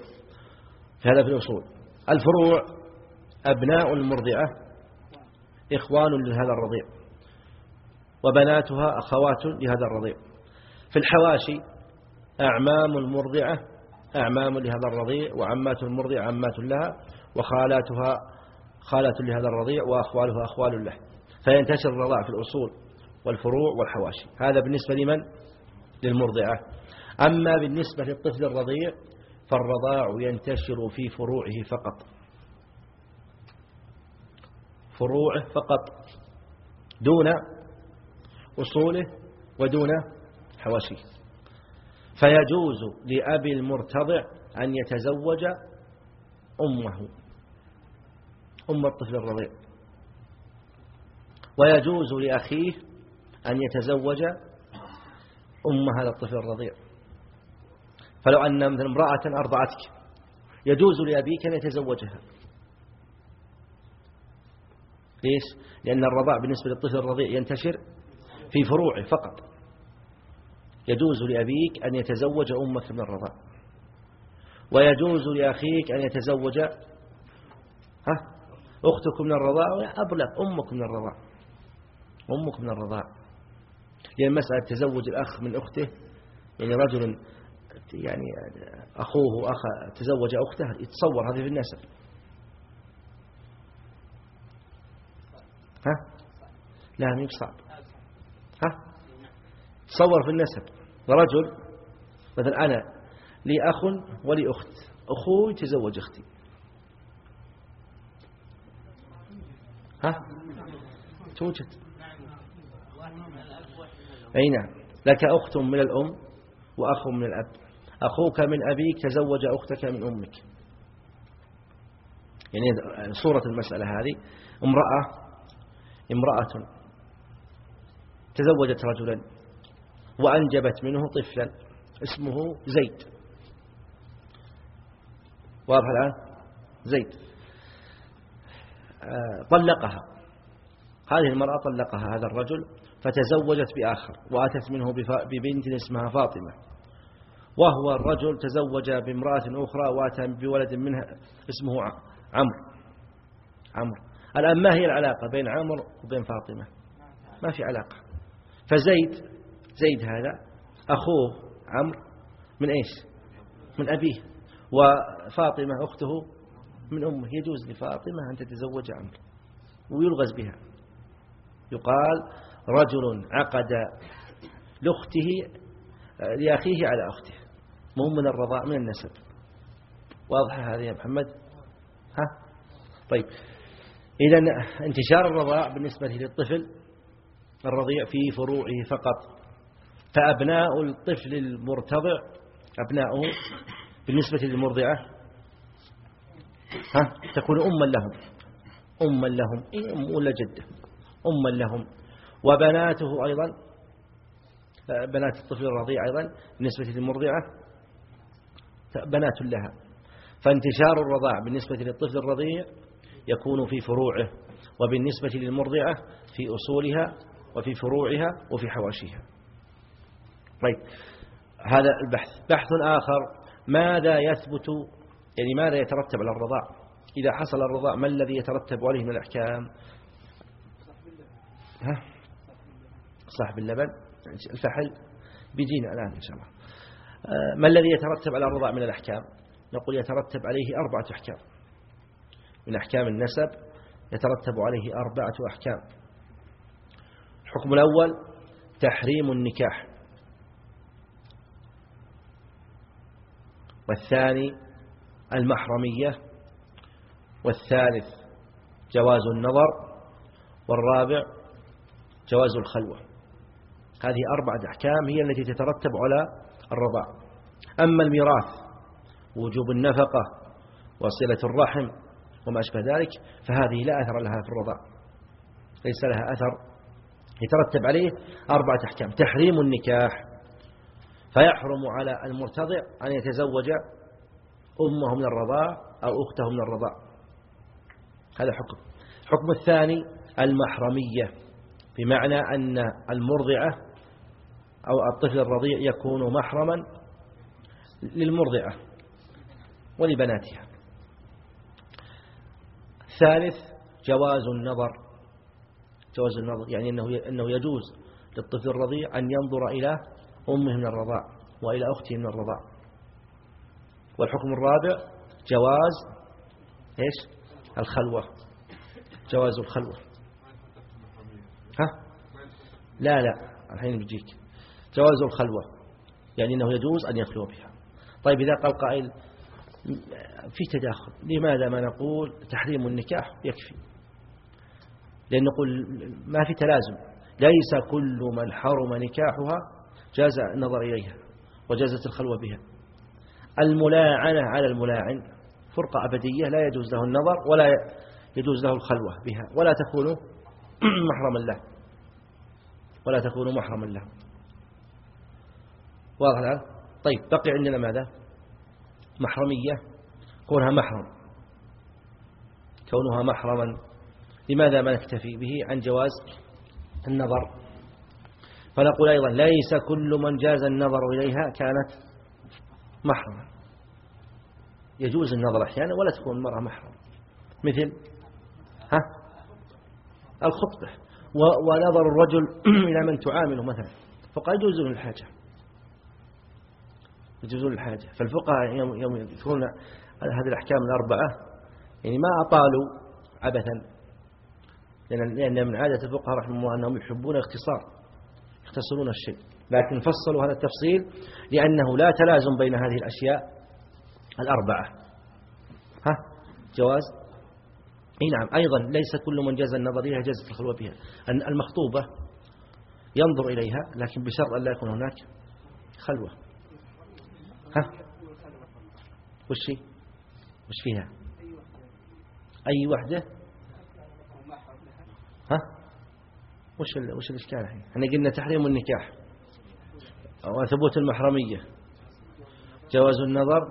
هذا في الأصول. الفروع أبناء المرضعة إخوان لهذا الرضيع. وبناتها أخوات لهذا الرضيع. في الحواشي أعمام المرضعة أعمام لهذا الرضيع وعمات المرضعة عمات لها وخالاتها خالات لهذا الرضيع وأخوالها أخوال له. فينتشر الرضاع في الأصول والفروع والحواشي. هذا بالنسبة لمن؟ للمرضعة. أما بالنسبة للطفل الرضيع فالرضاع ينتشر في فروعه فقط. فروعه فقط. دون أصوله ودون حواشيه. فيجوز لأبي المرتضع أن يتزوج أمه أم الطفل الرضيع. ويجوز لأخيه أن يتزوج أم هذا الطفل الرضيع. فلو أن مثل امرأة أرضعتك يجوز لأبيك أن يتزوجها. ليش؟ لأن الرضاع بالنسبة للطفل الرضيع ينتشر في فروعه فقط. يجوز لأبيك أن يتزوج أمك من الرضاع ويجوز لأخيك أن يتزوج ها أختك من الرضاع أبلغ أمك من الرضاع أمك من الرضاع لأن مسألة تزوج الأخ من أخته يعني رجل يعني أخوه أخ تزوج أخته يتصور هذه في النسب. ها؟ لا مي بصعب. ها؟ تصور في النسب. رجل مثلا أنا لي أخ ولي أخت. أخوي تزوج أختي. ها؟ توجد. أي نعم. لك أخت من الأم وأخ من الأب. أخوك من أبيك تزوج أختك من أمك. يعني صورة المسألة هذه. امرأة امرأة تزوجت رجلا وأنجبت منه طفلا اسمه زيد. واضح الآن؟ زيد. آه، طلقها. هذه المرأة طلقها هذا الرجل فتزوجت بآخر وأتت منه ببنت اسمها فاطمة. وهو الرجل تزوج بامرأة أخرى وأتى بولد منها اسمه عمرو. عمرو. الآن ما هي العلاقة بين عمرو وبين فاطمة؟ ما في علاقة. فزيد زيد هذا أخوه عمرو من إيش؟ من أبيه. وفاطمة أخته من أمه. يجوز لفاطمة أن تتزوج عمرو ويلغز بها. يقال رجل عقد لأخته لأخيه على أخته. مو من الرضاء من النسب. واضحة هذه يا محمد؟ ها؟ طيب. إذا انتشار الرضاع بالنسبة للطفل الرضيع في فروعه فقط. فأبناء الطفل المرتضع أبناؤه بالنسبة للمرضعة ها تكون أما لهم أما لهم إيه أم ولا جدة أما لهم. وبناته أيضا بنات الطفل الرضيع أيضا بالنسبة للمرضعة بنات لها. فانتشار الرضاع بالنسبة للطفل الرضيع يكون في فروعه وبالنسبة للمرضعة في أصولها وفي فروعها وفي حواشيها. طيب هذا البحث. بحث آخر ماذا يثبت يعني ماذا يترتب على الرضاع؟ إذا حصل الرضاع ما الذي يترتب عليه من الأحكام؟ ها؟ صاحب اللبن الفحل. بيجينا الآن إن شاء الله. آه، ما الذي يترتب على الرضاع من الأحكام؟ نقول يترتب عليه أربعة أحكام. من أحكام النسب يترتب عليه أربعة أحكام. الحكم الأول تحريم النكاح. والثاني المحرمية. والثالث جواز النظر. والرابع جواز الخلوة. هذه أربعة أحكام هي التي تترتب على الرضاع. أما الميراث وجوب النفقة وصلة الرحم وما أشبه ذلك فهذه لا أثر لها في الرضاع. ليس لها أثر يترتب عليه أربعة أحكام. تحريم النكاح فيحرم على المرتضع أن يتزوج أمه من الرضاع أو أخته من الرضاع. هذا حكم. الحكم الثاني المحرمية بمعنى أن المرضعة أو الطفل الرضيع يكون محرما للمرضعة ولبناتها. ثالث جواز النظر. جواز النظر يعني أنه أنه يجوز للطفل الرضيع أن ينظر إلى أمه من الرضاع وإلى أخته من الرضاع. والحكم الرابع جواز إيش؟ الخلوة. جواز الخلوة. ها؟ لا لا الحين بيجيك جواز الخلوة يعني أنه يجوز أن يخلو بها. طيب إذا قال قائل في تداخل لماذا ما نقول تحريم النكاح يكفي؟ لأن نقول ما في تلازم. ليس كل من حرم نكاحها جاز النظر إليها وجازت الخلوة بها. الملاعنة على الملاعن فرقة أبدية لا يجوز له النظر ولا يجوز له الخلوة بها. ولا تكون محرما له. ولا تكون محرما له. واضح الآن؟ طيب بقي عندنا ماذا؟ محرمية. كونها محرم. كونها محرما لماذا ما نكتفي به عن جواز النظر؟ فنقول أيضا ليس كل من جاز النظر إليها كانت محرما. يجوز النظر أحيانا ولا تكون المرأة محرم مثل ها؟ الخطبة. ونظر الرجل إلى من تعامله مثلا. فقال يجوزون الحاجة. يجوزون الحاجة. فالفقهاء يوم يذكرون هذه الأحكام الأربعة يعني ما أطالوا عبثا. لأن من عادة الفقهاء رحمه الله أنهم يحبون الاختصار يختصرون الشيء لكن فصلوا هذا التفصيل لأنه لا تلازم بين هذه الأشياء الأربعة. ها؟ جواز؟ إي نعم. أيضا ليس كل من جاز النظر إليها جاز الخلوة بها المخطوبة ينظر إليها لكن بشرط أن لا يكون هناك خلوة. ها؟ وش وش فيها؟ أي وحدة؟ ها؟ وش وش الإشكال الحين؟ إحنا قلنا تحريم النكاح. وثبوت المحرمية. جواز النظر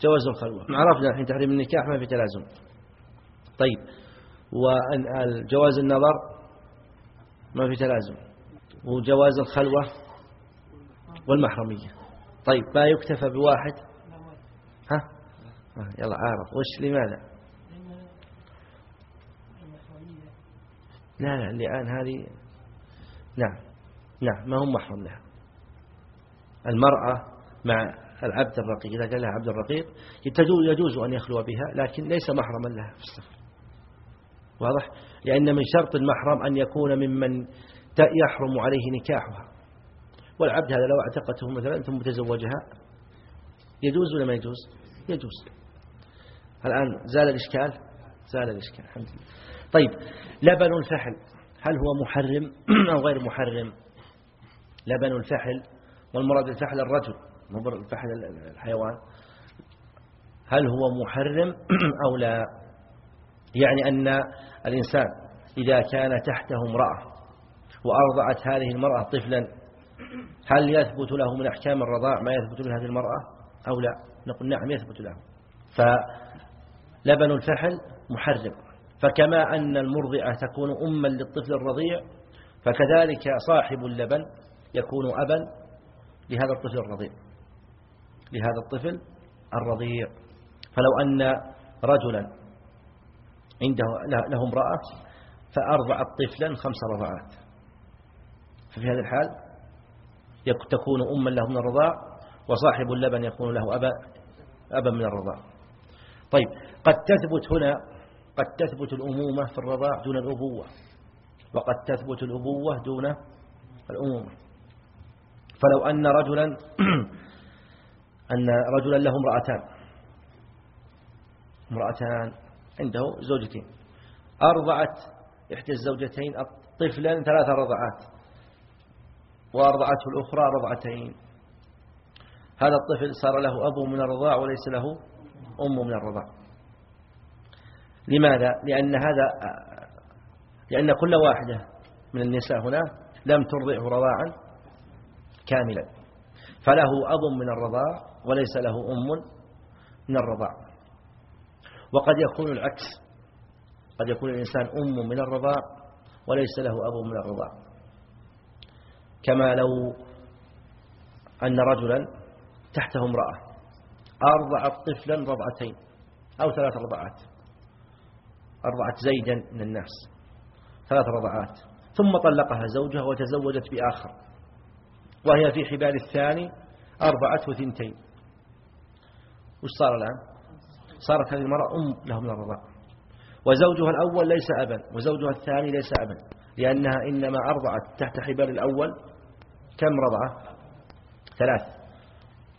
جواز الخلوة. عرفنا الحين تحريم النكاح ما في تلازم. طيب. وجواز النظر ما في تلازم. وجواز الخلوة والمحرمية. طيب. ما يكتفى بواحد؟ ها؟ يلا عارف. وش لماذا؟ لا لا اللعان هذه نعم نعم ما هم محرم لها. المرأة مع العبد الرقيق إذا قال لها عبد الرقيق يجوز أن يخلو بها لكن ليس محرما لها في السفر. واضح؟ لأن من شرط المحرم أن يكون ممن يحرم عليه نكاحها. والعبد هذا لو اعتقته مثلا ثم تزوجها يجوز ولا ما يجوز؟ يجوز. الآن زال الإشكال؟ زال الإشكال الحمد لله. طيب لبن الفحل هل هو محرم أو غير محرم؟ لبن الفحل والمراد الفحل الرجل مو الفحل الحيوان. هل هو محرم أو لا؟ يعني أن الإنسان إذا كان تحته امرأة وأرضعت هذه المرأة طفلا هل يثبت له من أحكام الرضاع ما يثبت لهذه المرأة أو لا؟ نقول نعم يثبت له. فلبن الفحل محرم. فكما أن المرضعة تكون أما للطفل الرضيع فكذلك صاحب اللبن يكون أبا لهذا الطفل الرضيع لهذا الطفل الرضيع. فلو أن رجلا عنده له امرأة فأرضعت طفلا خمس رضعات. ففي هذا الحال تكون أما له من الرضاع وصاحب اللبن يكون له أبا, أبا من الرضاع. طيب قد تثبت هنا قد تثبت الأمومة في الرضاع دون الأبوة وقد تثبت الأبوة دون الأمومة. فلو أن رجلا أن رجلا له امرأتان امرأتان عنده زوجتين أرضعت إحدى الزوجتين طفلا ثلاث رضعات وأرضعته الأخرى رضعتين. هذا الطفل صار له أبو من الرضاع وليس له أم من الرضاع. لماذا؟ لأن هذا لأن كل واحدة من النساء هنا لم ترضعه رضاعا كاملا. فله أب من الرضاع وليس له أم من الرضاع. وقد يكون العكس. قد يكون الإنسان أم من الرضاع وليس له أب من الرضاع. كما لو أن رجلا تحته امرأة أرضعت طفلا رضعتين أو ثلاث رضعات. أرضعت زيدا من الناس. ثلاث رضعات. ثم طلقها زوجها وتزوجت بآخر. وهي في حبال الثاني أربعة وثنتين وش صار الآن؟ صارت هذه المرأة أم له من الرضاع. وزوجها الأول ليس أبا وزوجها الثاني ليس أبا لأنها إنما أرضعت تحت حبال الأول. كم رضعة؟ ثلاث.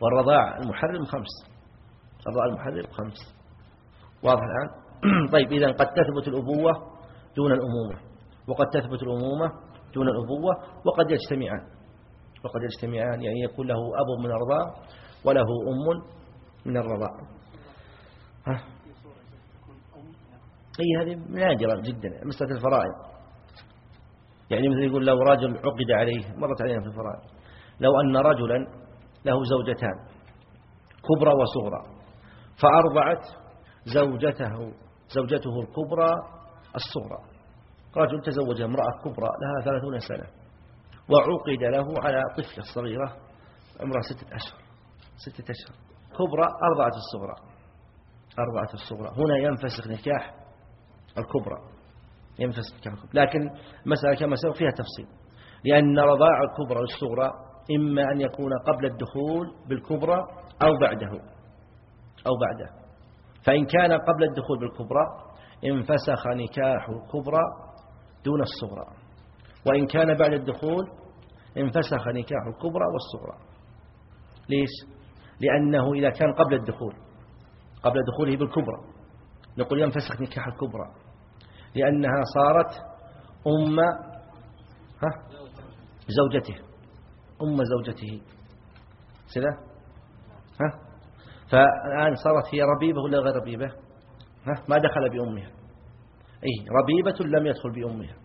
والرضاع المحرم خمس. الرضاع المحرم خمس. واضح الآن؟ طيب إذا قد تثبت الأبوة دون الأمومة وقد تثبت الأمومة دون الأبوة وقد يجتمعان وقد يجتمعان يعني يكون له أب من الرضاع وله أم من الرضاع. ها؟ أي هذه نادرة جدا مسألة الفرائض. يعني مثل يقول لو رجل عقد عليه مرت علينا في الفرائض لو أن رجلا له زوجتان كبرى وصغرى فأرضعت زوجته زوجته الكبرى الصغرى. رجل تزوج امرأة كبرى لها ثلاثون سنة. وعقد له على طفلة صغيرة عمرها ستة أشهر. ستة أشهر. كبرى أرضعت الصغرى. أرضعت الصغرى. هنا ينفسخ نكاح الكبرى. ينفسخ نكاح الكبرى. لكن مسألة كما سبق فيها تفصيل. لأن رضاع الكبرى والصغرى إما أن يكون قبل الدخول بالكبرى أو بعده. أو بعده. فإن كان قبل الدخول بالكبرى انفسخ نكاح الكبرى دون الصغرى. وإن كان بعد الدخول انفسخ نكاح الكبرى والصغرى. ليش؟ لأنه إذا كان قبل الدخول قبل دخوله بالكبرى. نقول ينفسخ نكاح الكبرى. لأنها صارت أم ها؟ زوجته. أم زوجته. سلا ها؟ فالآن صارت هي ربيبة ولا غير ربيبة؟ ها؟ ما دخل بأمها. أي ربيبة لم يدخل بأمها.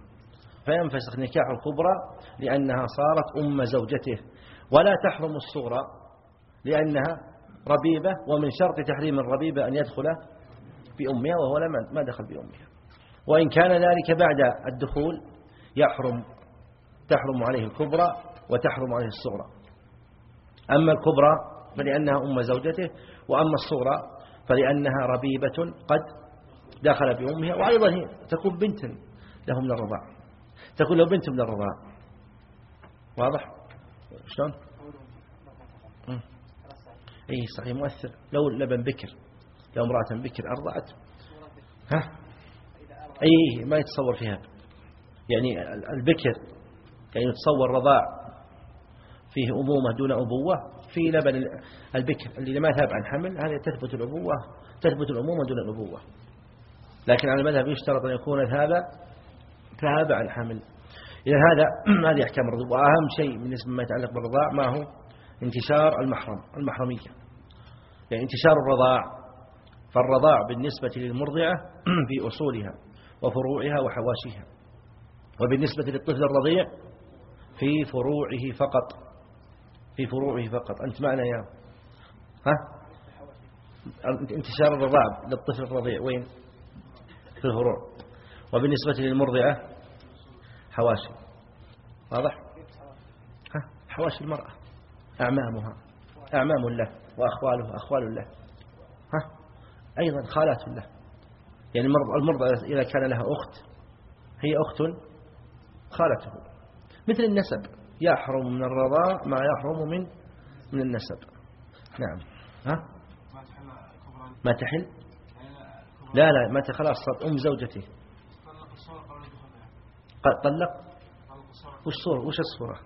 فينفسخ نكاح الكبرى لأنها صارت أم زوجته. ولا تحرم الصغرى لأنها ربيبة ومن شرط تحريم الربيبة أن يدخل بأمها وهو ما دخل بأمها. وإن كان ذلك بعد الدخول يحرم تحرم عليه الكبرى وتحرم عليه الصغرى. أما الكبرى فلأنها أم زوجته وأما الصغرى فلأنها ربيبة قد دخل بأمها وأيضا تكون بنت له من الرضاع. تكون له بنت من الرضاع. واضح؟ شلون؟ اي صحيح مؤثر. لو لبن بكر لو امرأة بكر أرضعت. ها؟ اي ما يتصور فيها. يعني البكر يعني يتصور رضاع فيه أمومة دون أبوة. في لبن البكر اللي ما ذهب عن حمل هذه تثبت الأبوة تثبت الأمومة دون الأبوة. لكن على المذهب يشترط أن يكون هذا ذهب عن حمل. إذا هذا هذه أحكام الرضوع وأهم شيء بالنسبة ما يتعلق بالرضاع ما هو؟ انتشار المحرم المحرمية. يعني انتشار الرضاع. فالرضاع بالنسبة للمرضعة في أصولها وفروعها وحواشيها. وبالنسبة للطفل الرضيع في فروعه فقط. في فروعه فقط. أنت معنا يا ها؟ انتشار الرضاع للطفل الرضيع. وين؟ في الفروع. وبالنسبة للمرضعة حواشي. واضح؟ ها؟ حواشي المرأة. أعمامها. أعمام له وأخواله أخوال له ها؟ أيضا خالات له يعني المرضى إذا كان لها أخت هي أخت خالته. مثل النسب. يحرم من الرضاع ما يحرم من من النسب. نعم. ها؟ ما تحل؟ لا لا ما خلاص صارت أم زوجته طلق. وش صورة؟ وش الصورة؟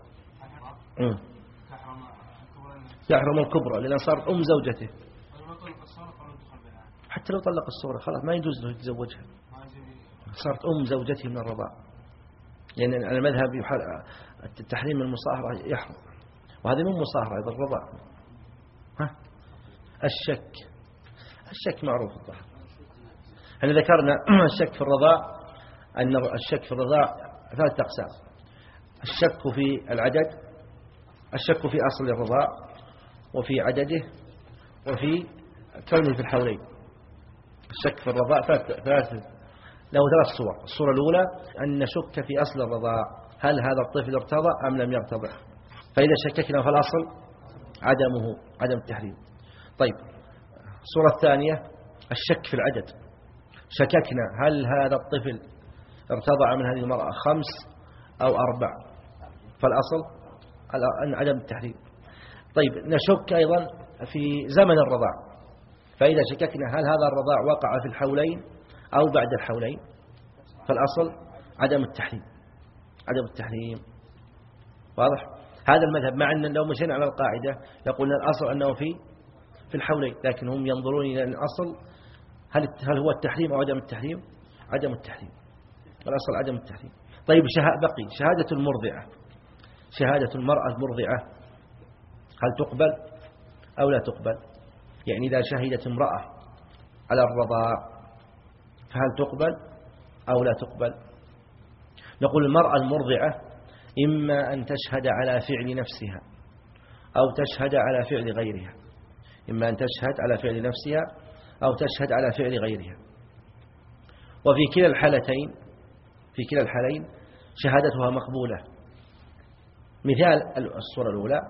يحرم الكبرى لأن صارت أم زوجته حتى لو طلق الصورة خلاص ما يجوز له يتزوجها. صارت أم زوجته من الرضاع. يعني المذهب التحريم المصاهرة يحرم. وهذه من مصاهرة أيضا الرضاع ها؟ الشك. الشك معروف الظهر إحنا ذكرنا الشك في الرضاع أن الشك في الرضاع ثلاثة أقسام. الشك في العدد الشك في أصل الرضاع وفي عدده وفي كونه في الحولين. الشك في الرضاع ثلاث له ثلاث صور. الصورة الأولى أن نشك في أصل الرضاع هل هذا الطفل ارتضى أم لم يرتضع؟ فإذا شككنا في الأصل عدمه عدم التحريم. طيب الصورة الثانية الشك في العدد. شككنا هل هذا الطفل ارتضع من هذه المرأة خمس أو أربع؟ فالأصل عدم التحريم. طيب نشك أيضا في زمن الرضاع. فإذا شككنا هل هذا الرضاع وقع في الحولين أو بعد الحولين؟ فالأصل عدم التحريم. عدم التحريم. واضح؟ هذا المذهب مع أن لو مشينا على القاعدة لقلنا الأصل أنه في في الحولين لكن هم ينظرون إلى الأصل هل هل هو التحريم أو عدم التحريم؟ عدم التحريم. الأصل عدم التحريم. طيب بقي. شهادة المرضعة. شهادة المرأة المرضعة. هل تقبل أو لا تقبل؟ يعني إذا شهدت امرأة على الرضاع فهل تقبل أو لا تقبل؟ نقول المرأة المرضعة إما أن تشهد على فعل نفسها أو تشهد على فعل غيرها. إما أن تشهد على فعل نفسها أو تشهد على فعل غيرها. وفي كلا الحالتين في كلا الحالين شهادتها مقبولة. مثال الصورة الأولى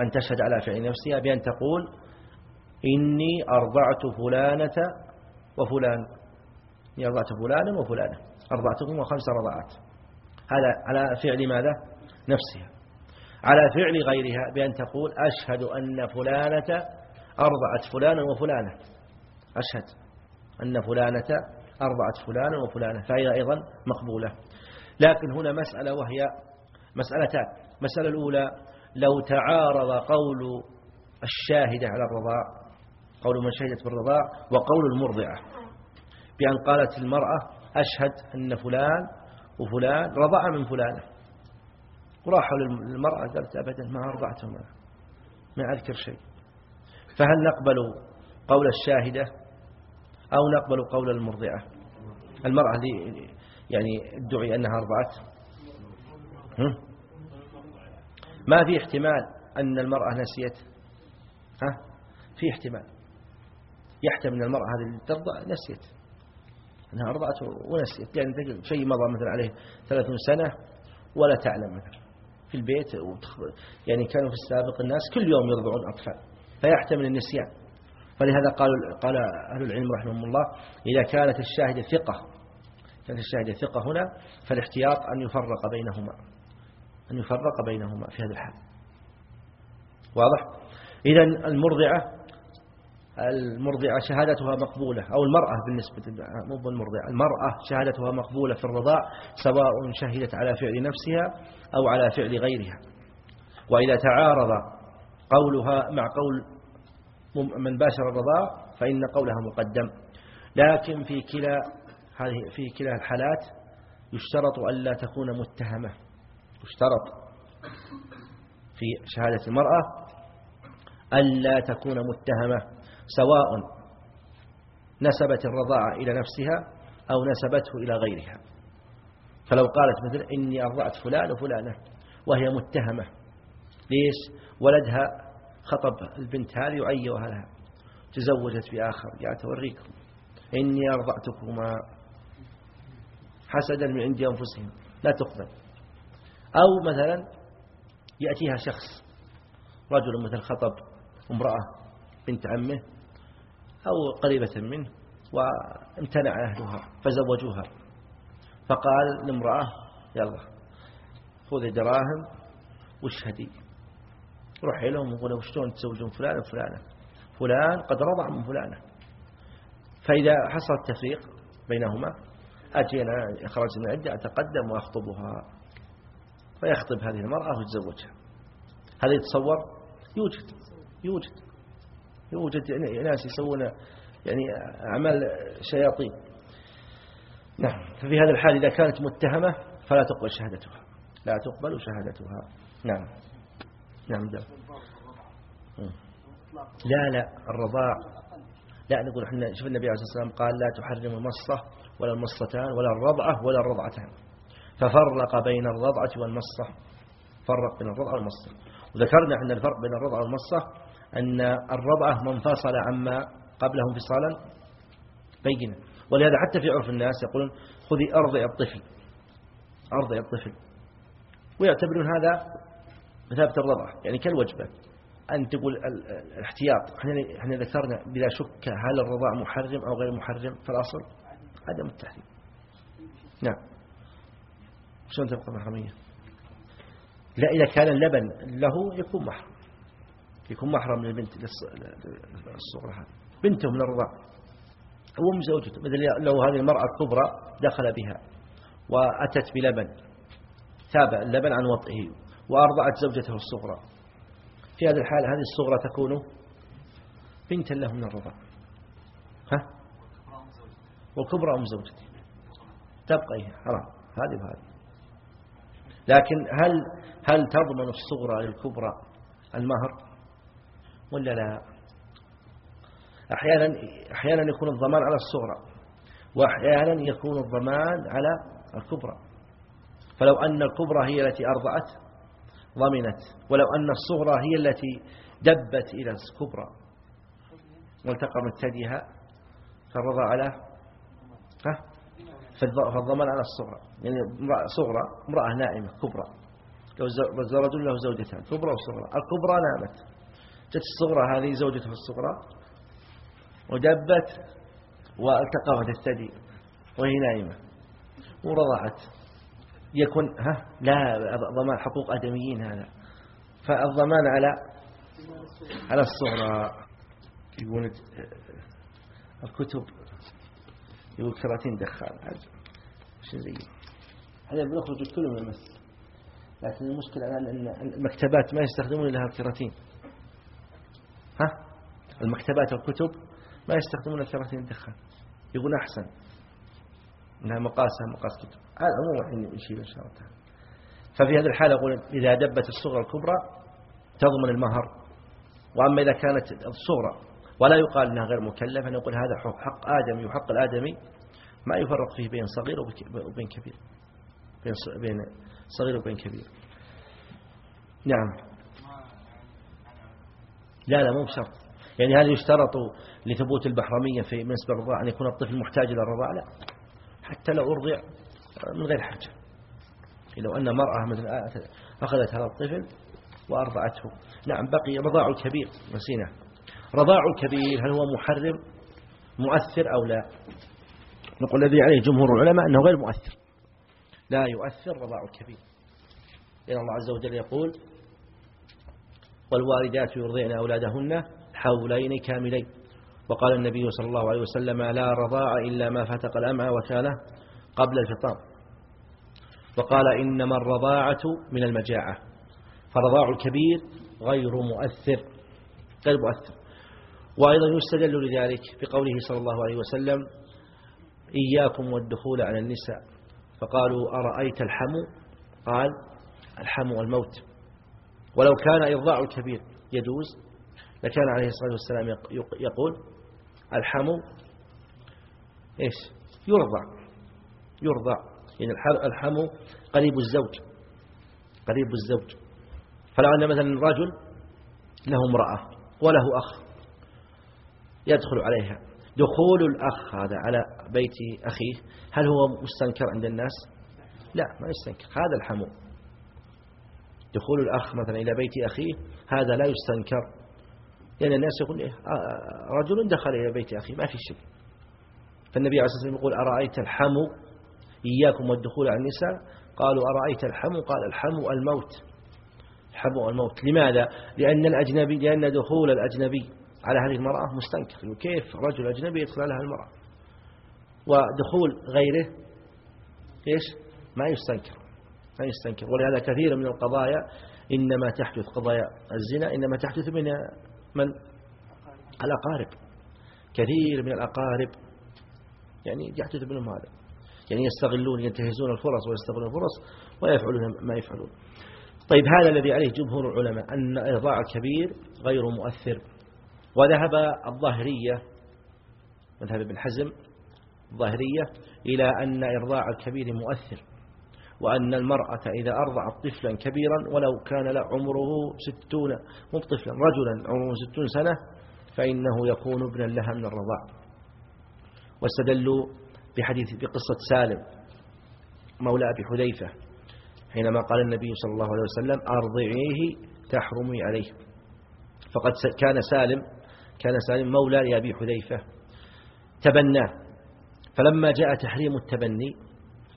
أن تشهد على فعل نفسها بأن تقول إني أرضعت فلانة وفلان. إني أرضعت فلانا وفلانة. أرضعتهم خمس رضعات. هذا على فعل ماذا؟ نفسها. على فعل غيرها بأن تقول أشهد أن فلانة أرضعت فلانا وفلانة. أشهد أن فلانة أرضعت فلانا وفلانة. فهي أيضا مقبولة. لكن هنا مسألة وهي مسألتان. المسألة الأولى لو تعارض قول الشاهدة على الرضاع قول من شهدت بالرضاع وقول المرضعة. بأن قالت المرأة أشهد أن فلان وفلان رضع من فلانة. وراحوا للمرأة قالت أبدا ما أرضعتهم ما أذكر شيء. فهل نقبل قول الشاهدة أو نقبل قول المرضعة؟ المرأة دي يعني ادعي أنها أرضعت؟ ما في احتمال أن المرأة نسيت؟ ها؟ في احتمال. يحتمل أن المرأة هذه اللي ترضع نسيت. أنها أرضعت ونسيت يعني شيء مضى مثلا عليه ثلاثون سنة ولا تعلم مثلا. في البيت يعني كانوا في السابق الناس كل يوم يرضعون أطفال فيحتمل النسيان. فلهذا قالوا قال أهل العلم رحمهم الله إذا كانت الشاهدة ثقة كانت الشاهدة ثقة هنا فالاحتياط أن يفرق بينهما أن يفرق بينهما في هذا الحال. واضح؟ إذا المرضعة المرضعة شهادتها مقبولة أو المرأة بالنسبة مو بالمرضعة المرأة شهادتها مقبولة في الرضاع سواء شهدت على فعل نفسها أو على فعل غيرها. وإذا تعارض قولها مع قول من باشر الرضاع فإن قولها مقدم. لكن في كلا هذه في كلا الحالات يشترط ألا تكون متهمة. يشترط في شهادة المرأة ألا تكون متهمة. سواء نسبت الرضاعة إلى نفسها أو نسبته إلى غيرها. فلو قالت مثل إني أرضعت فلان وفلانة وهي متهمة ليش؟ ولدها خطب البنت هذه وعيوها لها تزوجت بآخر يا توريكم إني أرضعتكما حسدا من عند أنفسهم لا تقبل. أو مثلا يأتيها شخص رجل مثل خطب امرأة بنت عمه أو قريبة منه وامتنع أهلها فزوجوها. فقال لامرأة يلا خذي دراهم واشهدي. روحي لهم وقولوا شلون تزوجون فلان وفلانة؟ فلان قد رضع من فلانة. فإذا حصل التفريق بينهما أجينا إخراج العدة أتقدم وأخطبها. فيخطب هذه المرأة ويتزوجها. هل يتصور؟ يوجد يوجد. يوجد ناس يسوون يعني أعمال شياطين. نعم ففي هذا الحال إذا كانت متهمة فلا تقبل شهادتها. لا تقبل شهادتها. نعم. نعم ده. لا لا الرضاع. لا نقول إحنا شوف النبي عليه الصلاة والسلام قال لا تحرم المصة ولا المصتان ولا الرضعة ولا الرضعتان. ففرق بين الرضعة والمصة. فرق بين الرضعة والمصة. وذكرنا أن الفرق بين الرضعة والمصة أن الرضعة منفصلة عما قبله انفصالا بينا ولهذا حتى في عرف الناس يقولون خذي أرضع الطفل. أرضع الطفل. ويعتبرون هذا مثابة الرضعة. يعني كالوجبة. أن تقول الاحتياط. إحنا ذكرنا بلا شك هل الرضاع محرم أو غير محرم في الأصل؟ عدم التحريم نعم. شلون تبقى محرمية؟ لا إذا كان اللبن له يكون محرم. يكون محرم للبنت للصغرى هذه بنته من الرضاع. من زوجته. مثل لو هذه المرأة الكبرى دخل بها وأتت بلبن تابع اللبن عن وطئه وأرضعت زوجته الصغرى. في هذا الحال هذه الصغرى تكون بنتا له من الرضاع. ها؟ والكبرى أم زوجته. تبقى حرام. هذه وهذه. لكن هل هل تضمن الصغرى للكبرى المهر؟ ولا لا؟ أحيانا أحيانا يكون الضمان على الصغرى وأحيانا يكون الضمان على الكبرى. فلو أن الكبرى هي التي أرضعت ضمنت. ولو أن الصغرى هي التي دبت إلى الكبرى. والتقمت ثديها فالرضا على ها؟ فالضمان على الصغرى. يعني صغرى امرأة نائمة كبرى. لو رجل له زوجتان كبرى وصغرى. الكبرى نامت. جت الصغرى هذه زوجته الصغرى ودبت والتقمت الثدي وهي نائمة ورضعت. يكون ها لا ضمان حقوق آدميين هذا. فالضمان على على الصغرى. يقول الكتب يقول كراتين دخان شيء زي هذا بنخرج كله من المسجد لكن المشكلة الآن أن المكتبات ما يستخدمون لها الكراتين ها؟ المكتبات والكتب ما يستخدمون الكراتين الدخان. يقول أحسن. أنها مقاسها مقاس كتب. هذا مو الحين يشيل إن شاء الله تعالى. ففي هذه الحالة أقول إذا دبت الصغرى الكبرى تضمن المهر. وأما إذا كانت الصغرى ولا يقال أنها غير مكلفة نقول هذا حق آدمي وحق الآدمي ما يفرق فيه بين صغير وبين كبير. بين صغير وبين كبير. نعم. لا لا مو بشرط. يعني هل يشترط لثبوت البحرمية في بالنسبة للرضاع أن يكون الطفل محتاج إلى الرضاع لا. حتى لو أرضع من غير حاجة. لو أن مرأة مثل أخذت هذا الطفل وأرضعته. نعم بقي رضاع الكبير. نسينا. رضاع الكبير هل هو محرم مؤثر أو لا؟ نقول الذي عليه جمهور العلماء أنه غير مؤثر. لا يؤثر رضاع الكبير. لأن الله عز وجل يقول والوالدات يرضعن أولادهن حولين كاملين. وقال النبي صلى الله عليه وسلم لا رضاع إلا ما فتق الأمع وكان قبل الفطام. وقال إنما الرضاعة من المجاعة. فرضاع الكبير غير مؤثر غير مؤثر. وأيضا يستدل لذلك بقوله صلى الله عليه وسلم إياكم والدخول على النساء. فقالوا أرأيت الحمو؟ قال الحمو الموت. ولو كان إرضاع الكبير يجوز لكان عليه الصلاة والسلام يقول الحمو إيش؟ يرضع يرضع. يعني الحمو قريب الزوج قريب الزوج. فلو أن مثلا رجل له امرأة وله أخ يدخل عليها. دخول الأخ هذا على بيت أخيه هل هو مستنكر عند الناس؟ لا ما يستنكر. هذا الحمو دخول الأخ مثلا إلى بيت أخيه هذا لا يستنكر. لأن الناس يقول إيه آه، رجل دخل إلى بيت أخيه ما في شيء. فالنبي عليه الصلاة والسلام يقول أرأيت الحمو؟ إياكم والدخول على النساء. قالوا أرأيت الحمو؟ قال الحمو الموت. الحمو الموت. لماذا؟ لأن الأجنبي لأن دخول الأجنبي على هذه المرأة مستنكر. كيف رجل أجنبي يدخل على المرأة؟ ودخول غيره إيش؟ ما يستنكر. ما يستنكر. ولهذا كثير من القضايا إنما تحدث قضايا الزنا إنما تحدث بين من؟ الأقارب. كثير من الأقارب يعني يحدث منهم هذا. يعني يستغلون ينتهزون الفرص ويستغلون الفرص ويفعلون ما يفعلون. طيب هذا الذي عليه جمهور العلماء أن إرضاع الكبير غير مؤثر. وذهب الظاهرية مذهب ابن حزم الظاهرية إلى أن إرضاع الكبير مؤثر. وأن المرأة إذا أرضعت طفلا كبيرا ولو كان له عمره ستون مو طفلا رجلا عمره ستون سنة فإنه يكون ابنا لها من الرضاع. واستدلوا بحديث بقصة سالم مولى أبي حذيفة حينما قال النبي صلى الله عليه وسلم أرضعيه تحرمي عليه. فقد كان سالم كان سالم مولى لأبي حذيفة. تبناه فلما جاء تحريم التبني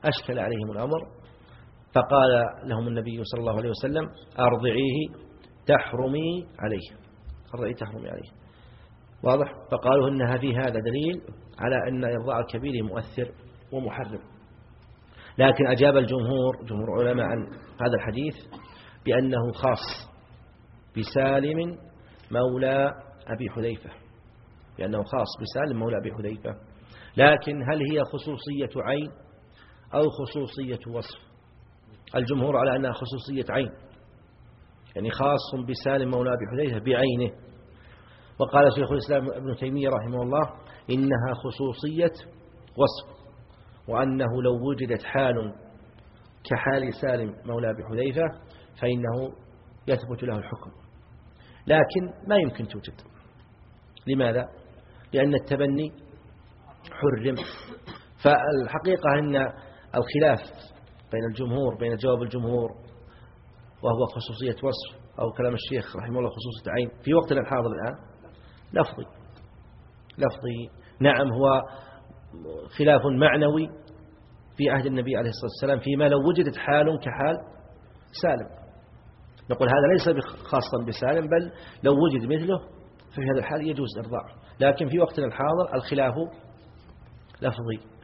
أشكل عليهم الأمر فقال لهم النبي صلى الله عليه وسلم أرضعيه تحرمي عليه. أرضعيه تحرمي عليه. واضح؟ فقالوا إنها في هذا دليل على أن إرضاع الكبير مؤثر ومحرم. لكن أجاب الجمهور جمهور علماء عن هذا الحديث بأنه خاص بسالم مولى أبي حذيفة. بأنه خاص بسالم مولى أبي حذيفة. لكن هل هي خصوصية عين أو خصوصية وصف؟ الجمهور على أنها خصوصية عين يعني خاص بسالم مولى أبي حذيفة بعينه. وقال شيخ الإسلام ابن تيمية رحمه الله إنها خصوصية وصف وأنه لو وجدت حال كحال سالم مولى أبي حذيفة فإنه يثبت له الحكم. لكن ما يمكن توجد. لماذا؟ لأن التبني حرم. فالحقيقة أن الخلاف بين الجمهور بين جواب الجمهور وهو خصوصية وصف أو كلام الشيخ رحمه الله خصوصية عين. في وقتنا الحاضر الآن؟ لفظي. لفظي. نعم هو خلاف معنوي في عهد النبي عليه الصلاة والسلام فيما لو وجدت حال كحال سالم. نقول هذا ليس خاصا بسالم بل لو وجد مثله ففي هذا الحال يجوز إرضاع لكن في وقتنا الحاضر الخلاف لفظي.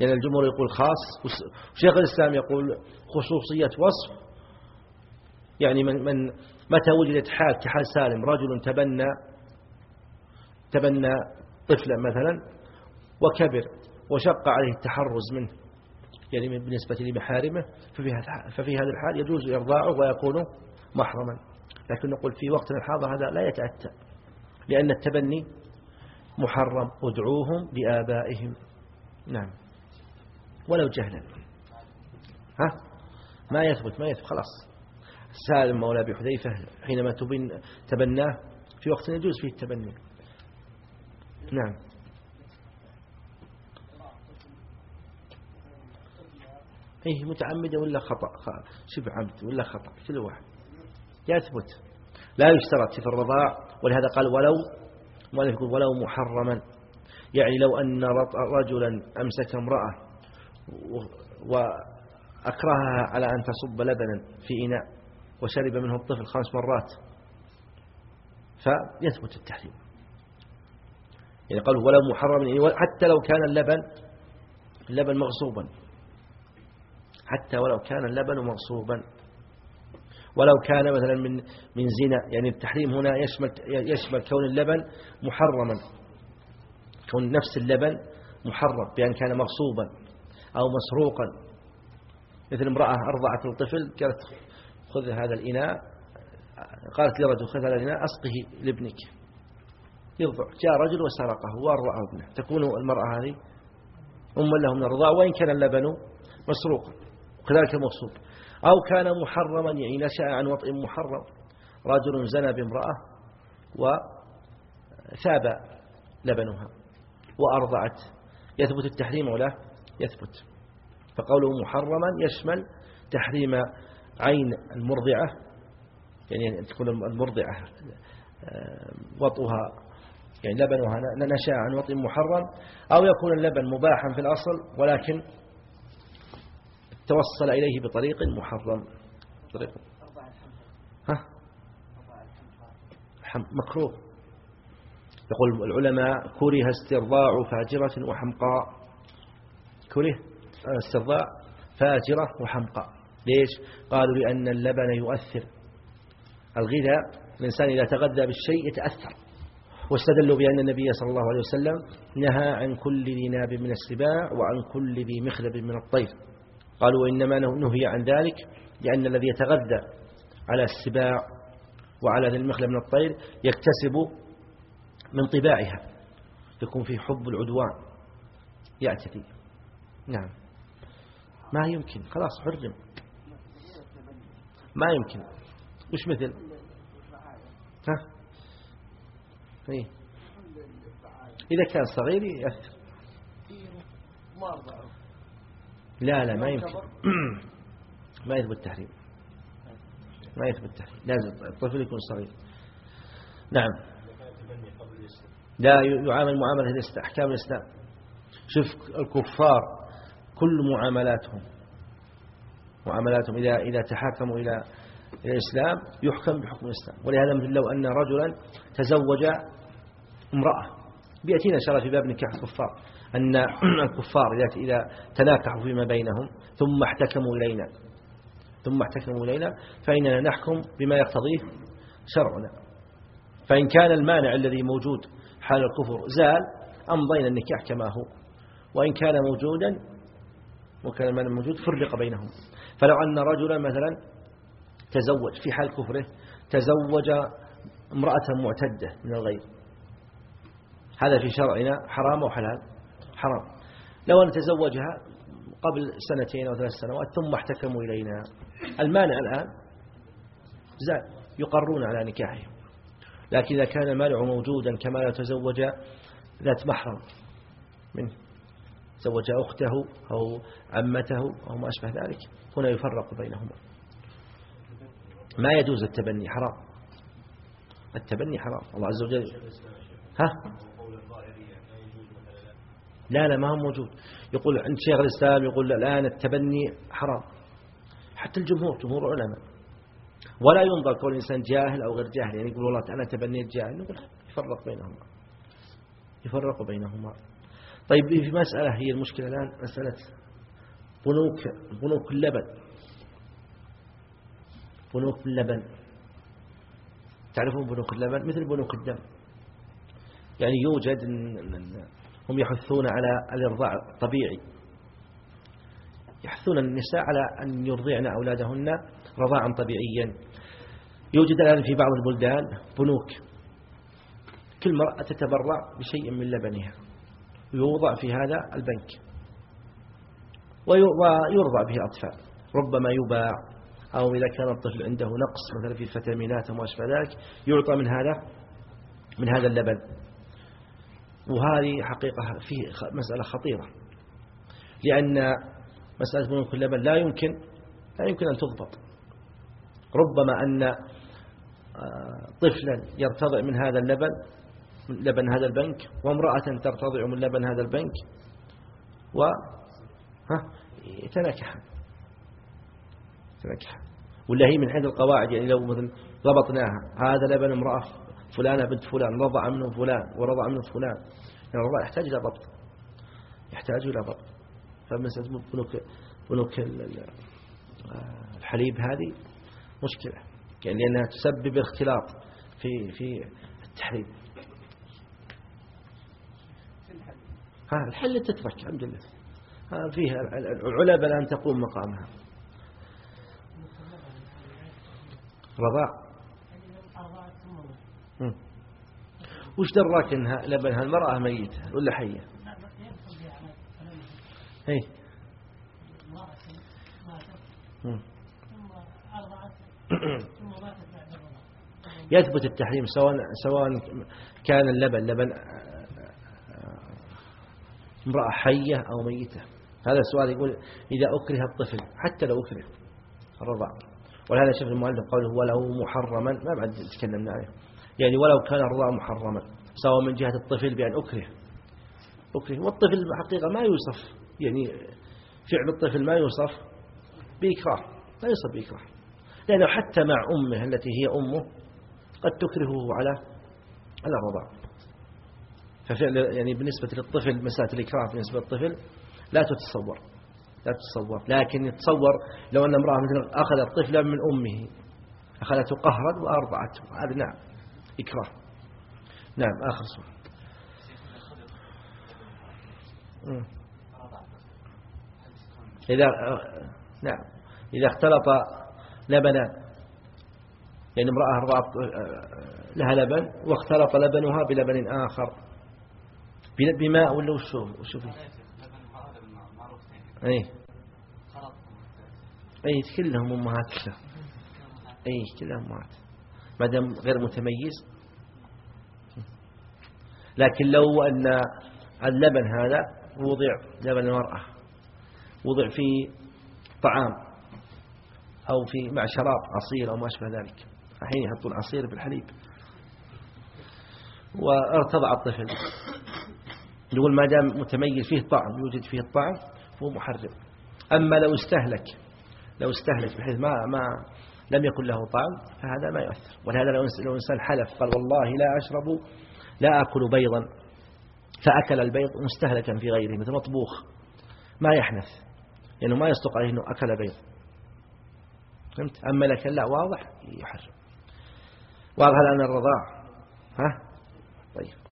لأن الجمهور يقول خاص وشيخ الإسلام يقول خصوصية وصف. يعني من, من متى وجدت حال كحال سالم رجل تبنى تبنى طفلا مثلا وكبر وشق عليه التحرز منه. يعني بالنسبة لمحارمه ففي هذا ففي هذا الحال يجوز إرضاعه ويكون محرما. لكن نقول في وقتنا الحاضر هذا لا يتأتى لأن التبني محرم ادعوهم لآبائهم نعم. ولو جهلا. ها؟ ما يثبت ما يثبت خلاص. سالم مولى أبي حذيفة حينما تبن تبناه في وقت يجوز فيه التبني. نعم. إيه متعمدة ولا خطأ؟ شبه عمد ولا خطأ؟ كل واحد. يثبت. لا يشترط في الرضاع ولهذا قال ولو ولو محرما. يعني لو أن رجلا أمسك امرأة وأكرهها على أن تصب لبنا في إناء وشرب منه الطفل خمس مرات فيثبت التحريم. يعني قالوا ولو محرم يعني حتى لو كان اللبن اللبن مغصوبا. حتى ولو كان اللبن مغصوبا. ولو كان مثلا من من زنا يعني التحريم هنا يشمل يشمل كون اللبن محرما. كون نفس اللبن محرم بأن كان مغصوبا. أو مسروقا. مثل امرأة أرضعت الطفل قالت خذ هذا الإناء قالت لرجل خذ هذا الإناء أسقه لابنك. يرضع جاء رجل وسرقه وأرضعه ابنه. تكون المرأة هذه أما له من الرضاع وإن كان اللبن مسروقا وكذلك المغصوب. أو كان محرما يعني نشأ عن وطئ محرم. رجل زنى بامرأة وثاب لبنها وأرضعت. يثبت التحريم ولا يثبت. فقوله محرما يشمل تحريم عين المرضعة يعني أن تكون المرضعة آه، وطئها يعني لبنها نشأ عن وطئ محرم أو يكون اللبن مباحا في الأصل ولكن توصل إليه بطريق محرم. طريق. ها؟ مكروه. يقول العلماء كره استرضاع فاجرة وحمقاء. كره استرضاع فاجرة وحمقاء ليش؟ قالوا لأن اللبن يؤثر. الغذاء الإنسان إذا تغذى بالشيء يتأثر. واستدلوا بأن النبي صلى الله عليه وسلم نهى عن كل ذي ناب من السباع وعن كل ذي مخلب من الطير. قالوا إنما نهي عن ذلك لأن الذي يتغذى على السباع وعلى ذي المخلب من الطير يكتسب من طباعها يكون في حب العدوان يعتدي نعم. ما يمكن. خلاص حرم. ما يمكن. وش مثل؟ ها؟ إيه؟ إذا كان صغير يأثر. لا لا ما يمكن. ما يثبت التحريم. ما يثبت التحريم. لازم الطفل يكون صغير. نعم. لا يعامل معاملة أحكام الإسلام. شوف الكفار كل معاملاتهم معاملاتهم إذا إذا تحاكموا إلى الإسلام يحكم بحكم الإسلام. ولهذا مثل لو أن رجلا تزوج امرأة بيأتينا شرع في باب نكاح الكفار أن الكفار إذا تناكحوا فيما بينهم ثم احتكموا إلينا ثم احتكموا إلينا فإننا نحكم بما يقتضيه شرعنا. فإن كان المانع الذي موجود حال الكفر زال أمضينا النكاح كما هو. وإن كان موجودا وكان المانع موجود فرق بينهم. فلو أن رجلا مثلا تزوج في حال كفره تزوج امرأة معتدة من الغير. هذا في شرعنا حرام أو حلال؟ حرام. لو أن تزوجها قبل سنتين أو ثلاث سنوات ثم احتكموا إلينا. المانع الآن زاد يقرون على نكاحهم. لكن إذا كان المانع موجودا كما لو تزوج ذات محرم منه. زوج أخته أو عمته أو ما أشبه ذلك. هنا يفرق بينهما. ما يجوز التبني حرام. التبني حرام. الله عز وجل ها؟ لا لا ما هو موجود. يقول عند شيخ الإسلام يقول الآن التبني حرام. حتى الجمهور جمهور العلماء. ولا ينظر كون الإنسان جاهل أو غير جاهل. يعني يقول والله أنا تبنيت جاهل. نقول يفرق بينهما. يفرق بينهما. طيب في مسألة هي المشكلة الآن مسألة بنوك بنوك اللبن. بنوك اللبن. تعرفون بنوك اللبن؟ مثل بنوك الدم. يعني يوجد هم يحثون على الإرضاع الطبيعي. يحثون النساء على أن يرضعن أولادهن رضاعا طبيعيا. يوجد الآن في بعض البلدان بنوك. كل مرأة تتبرع بشيء من لبنها. ويوضع في هذا البنك. ويرضع به الأطفال. ربما يباع أو إذا كان الطفل عنده نقص مثلا في الفيتامينات وما أشبه ذلك يعطى من هذا من هذا اللبن. وهذه حقيقة فيه مسألة خطيرة. لأن مسألة بنوك اللبن لا يمكن لا يمكن أن تضبط ربما أن آه، طفلا يرتضع من هذا اللبن من لبن هذا البنك وامرأة ترتضع من لبن هذا البنك و يتناكح تنكح. ولا هي من عند القواعد يعني لو مثل ضبطناها هذا لبن امرأة فلانة بنت فلان رضع منه فلان ورضع منه فلان. يعني الرضاع يحتاج إلى ضبط. يحتاج إلى ضبط. فمسألة بنوك بنوك الحليب هذه مشكلة. يعني لأنها تسبب اختلاط في في التحليب الحل تترك الحمد لله. فيها العلب الآن تقوم مقامها. رضاع وش دراك إنها لبنها؟ المرأة ميتة ولا حية؟ إيه يثبت التحريم سواء سواء كان اللبن لبن امرأة حية أو ميتة. هذا السؤال يقول إذا أكره الطفل حتى لو أكره الرضاع. ولهذا شوف المؤلف قوله ولو محرما ما بعد تكلمنا عليه. يعني ولو كان الرضاع محرما سواء من جهة الطفل بأن أكره. أكره. والطفل حقيقة ما يوصف يعني فعل الطفل ما يوصف بإكراه. لا يوصف بإكراه. لأنه حتى مع أمه التي هي أمه قد تكرهه على على الرضاع. يعني بالنسبة للطفل مسألة الإكراه بالنسبة للطفل لا تتصور لا تتصور لكن يتصور لو أن امرأة مثلا أخذت طفلا من أمه أخذته قهرا وأرضعته. هذا نعم إكراه. نعم آخر سؤال. إذا نعم. إذا اختلط لبنان يعني امرأة رضعت لها لبن واختلط لبنها بلبن آخر. بماء ولا وشو وشو فيه أي. أي كلهم أمهات أي كلهم أمهات ما دام غير متميز. لكن لو أن اللبن هذا وضع لبن المرأة وضع في طعام أو في مع شراب عصير أو ما أشبه ذلك. الحين يحطون عصير بالحليب. وارتضع الطفل. نقول ما دام متميز فيه طعم يوجد فيه الطعم فهو محرم. أما لو استهلك لو استهلك بحيث ما ما لم يكن له طعم فهذا ما يؤثر. ولهذا لو إنسان حلف قال والله لا أشرب لا أكل بيضا فأكل البيض مستهلكا في غيره مثل مطبوخ. ما يحنث لأنه ما يصدق عليه أنه أكل بيض. فهمت؟ أما لك لا واضح يحرم. واضح الآن الرضاع. ها؟ طيب.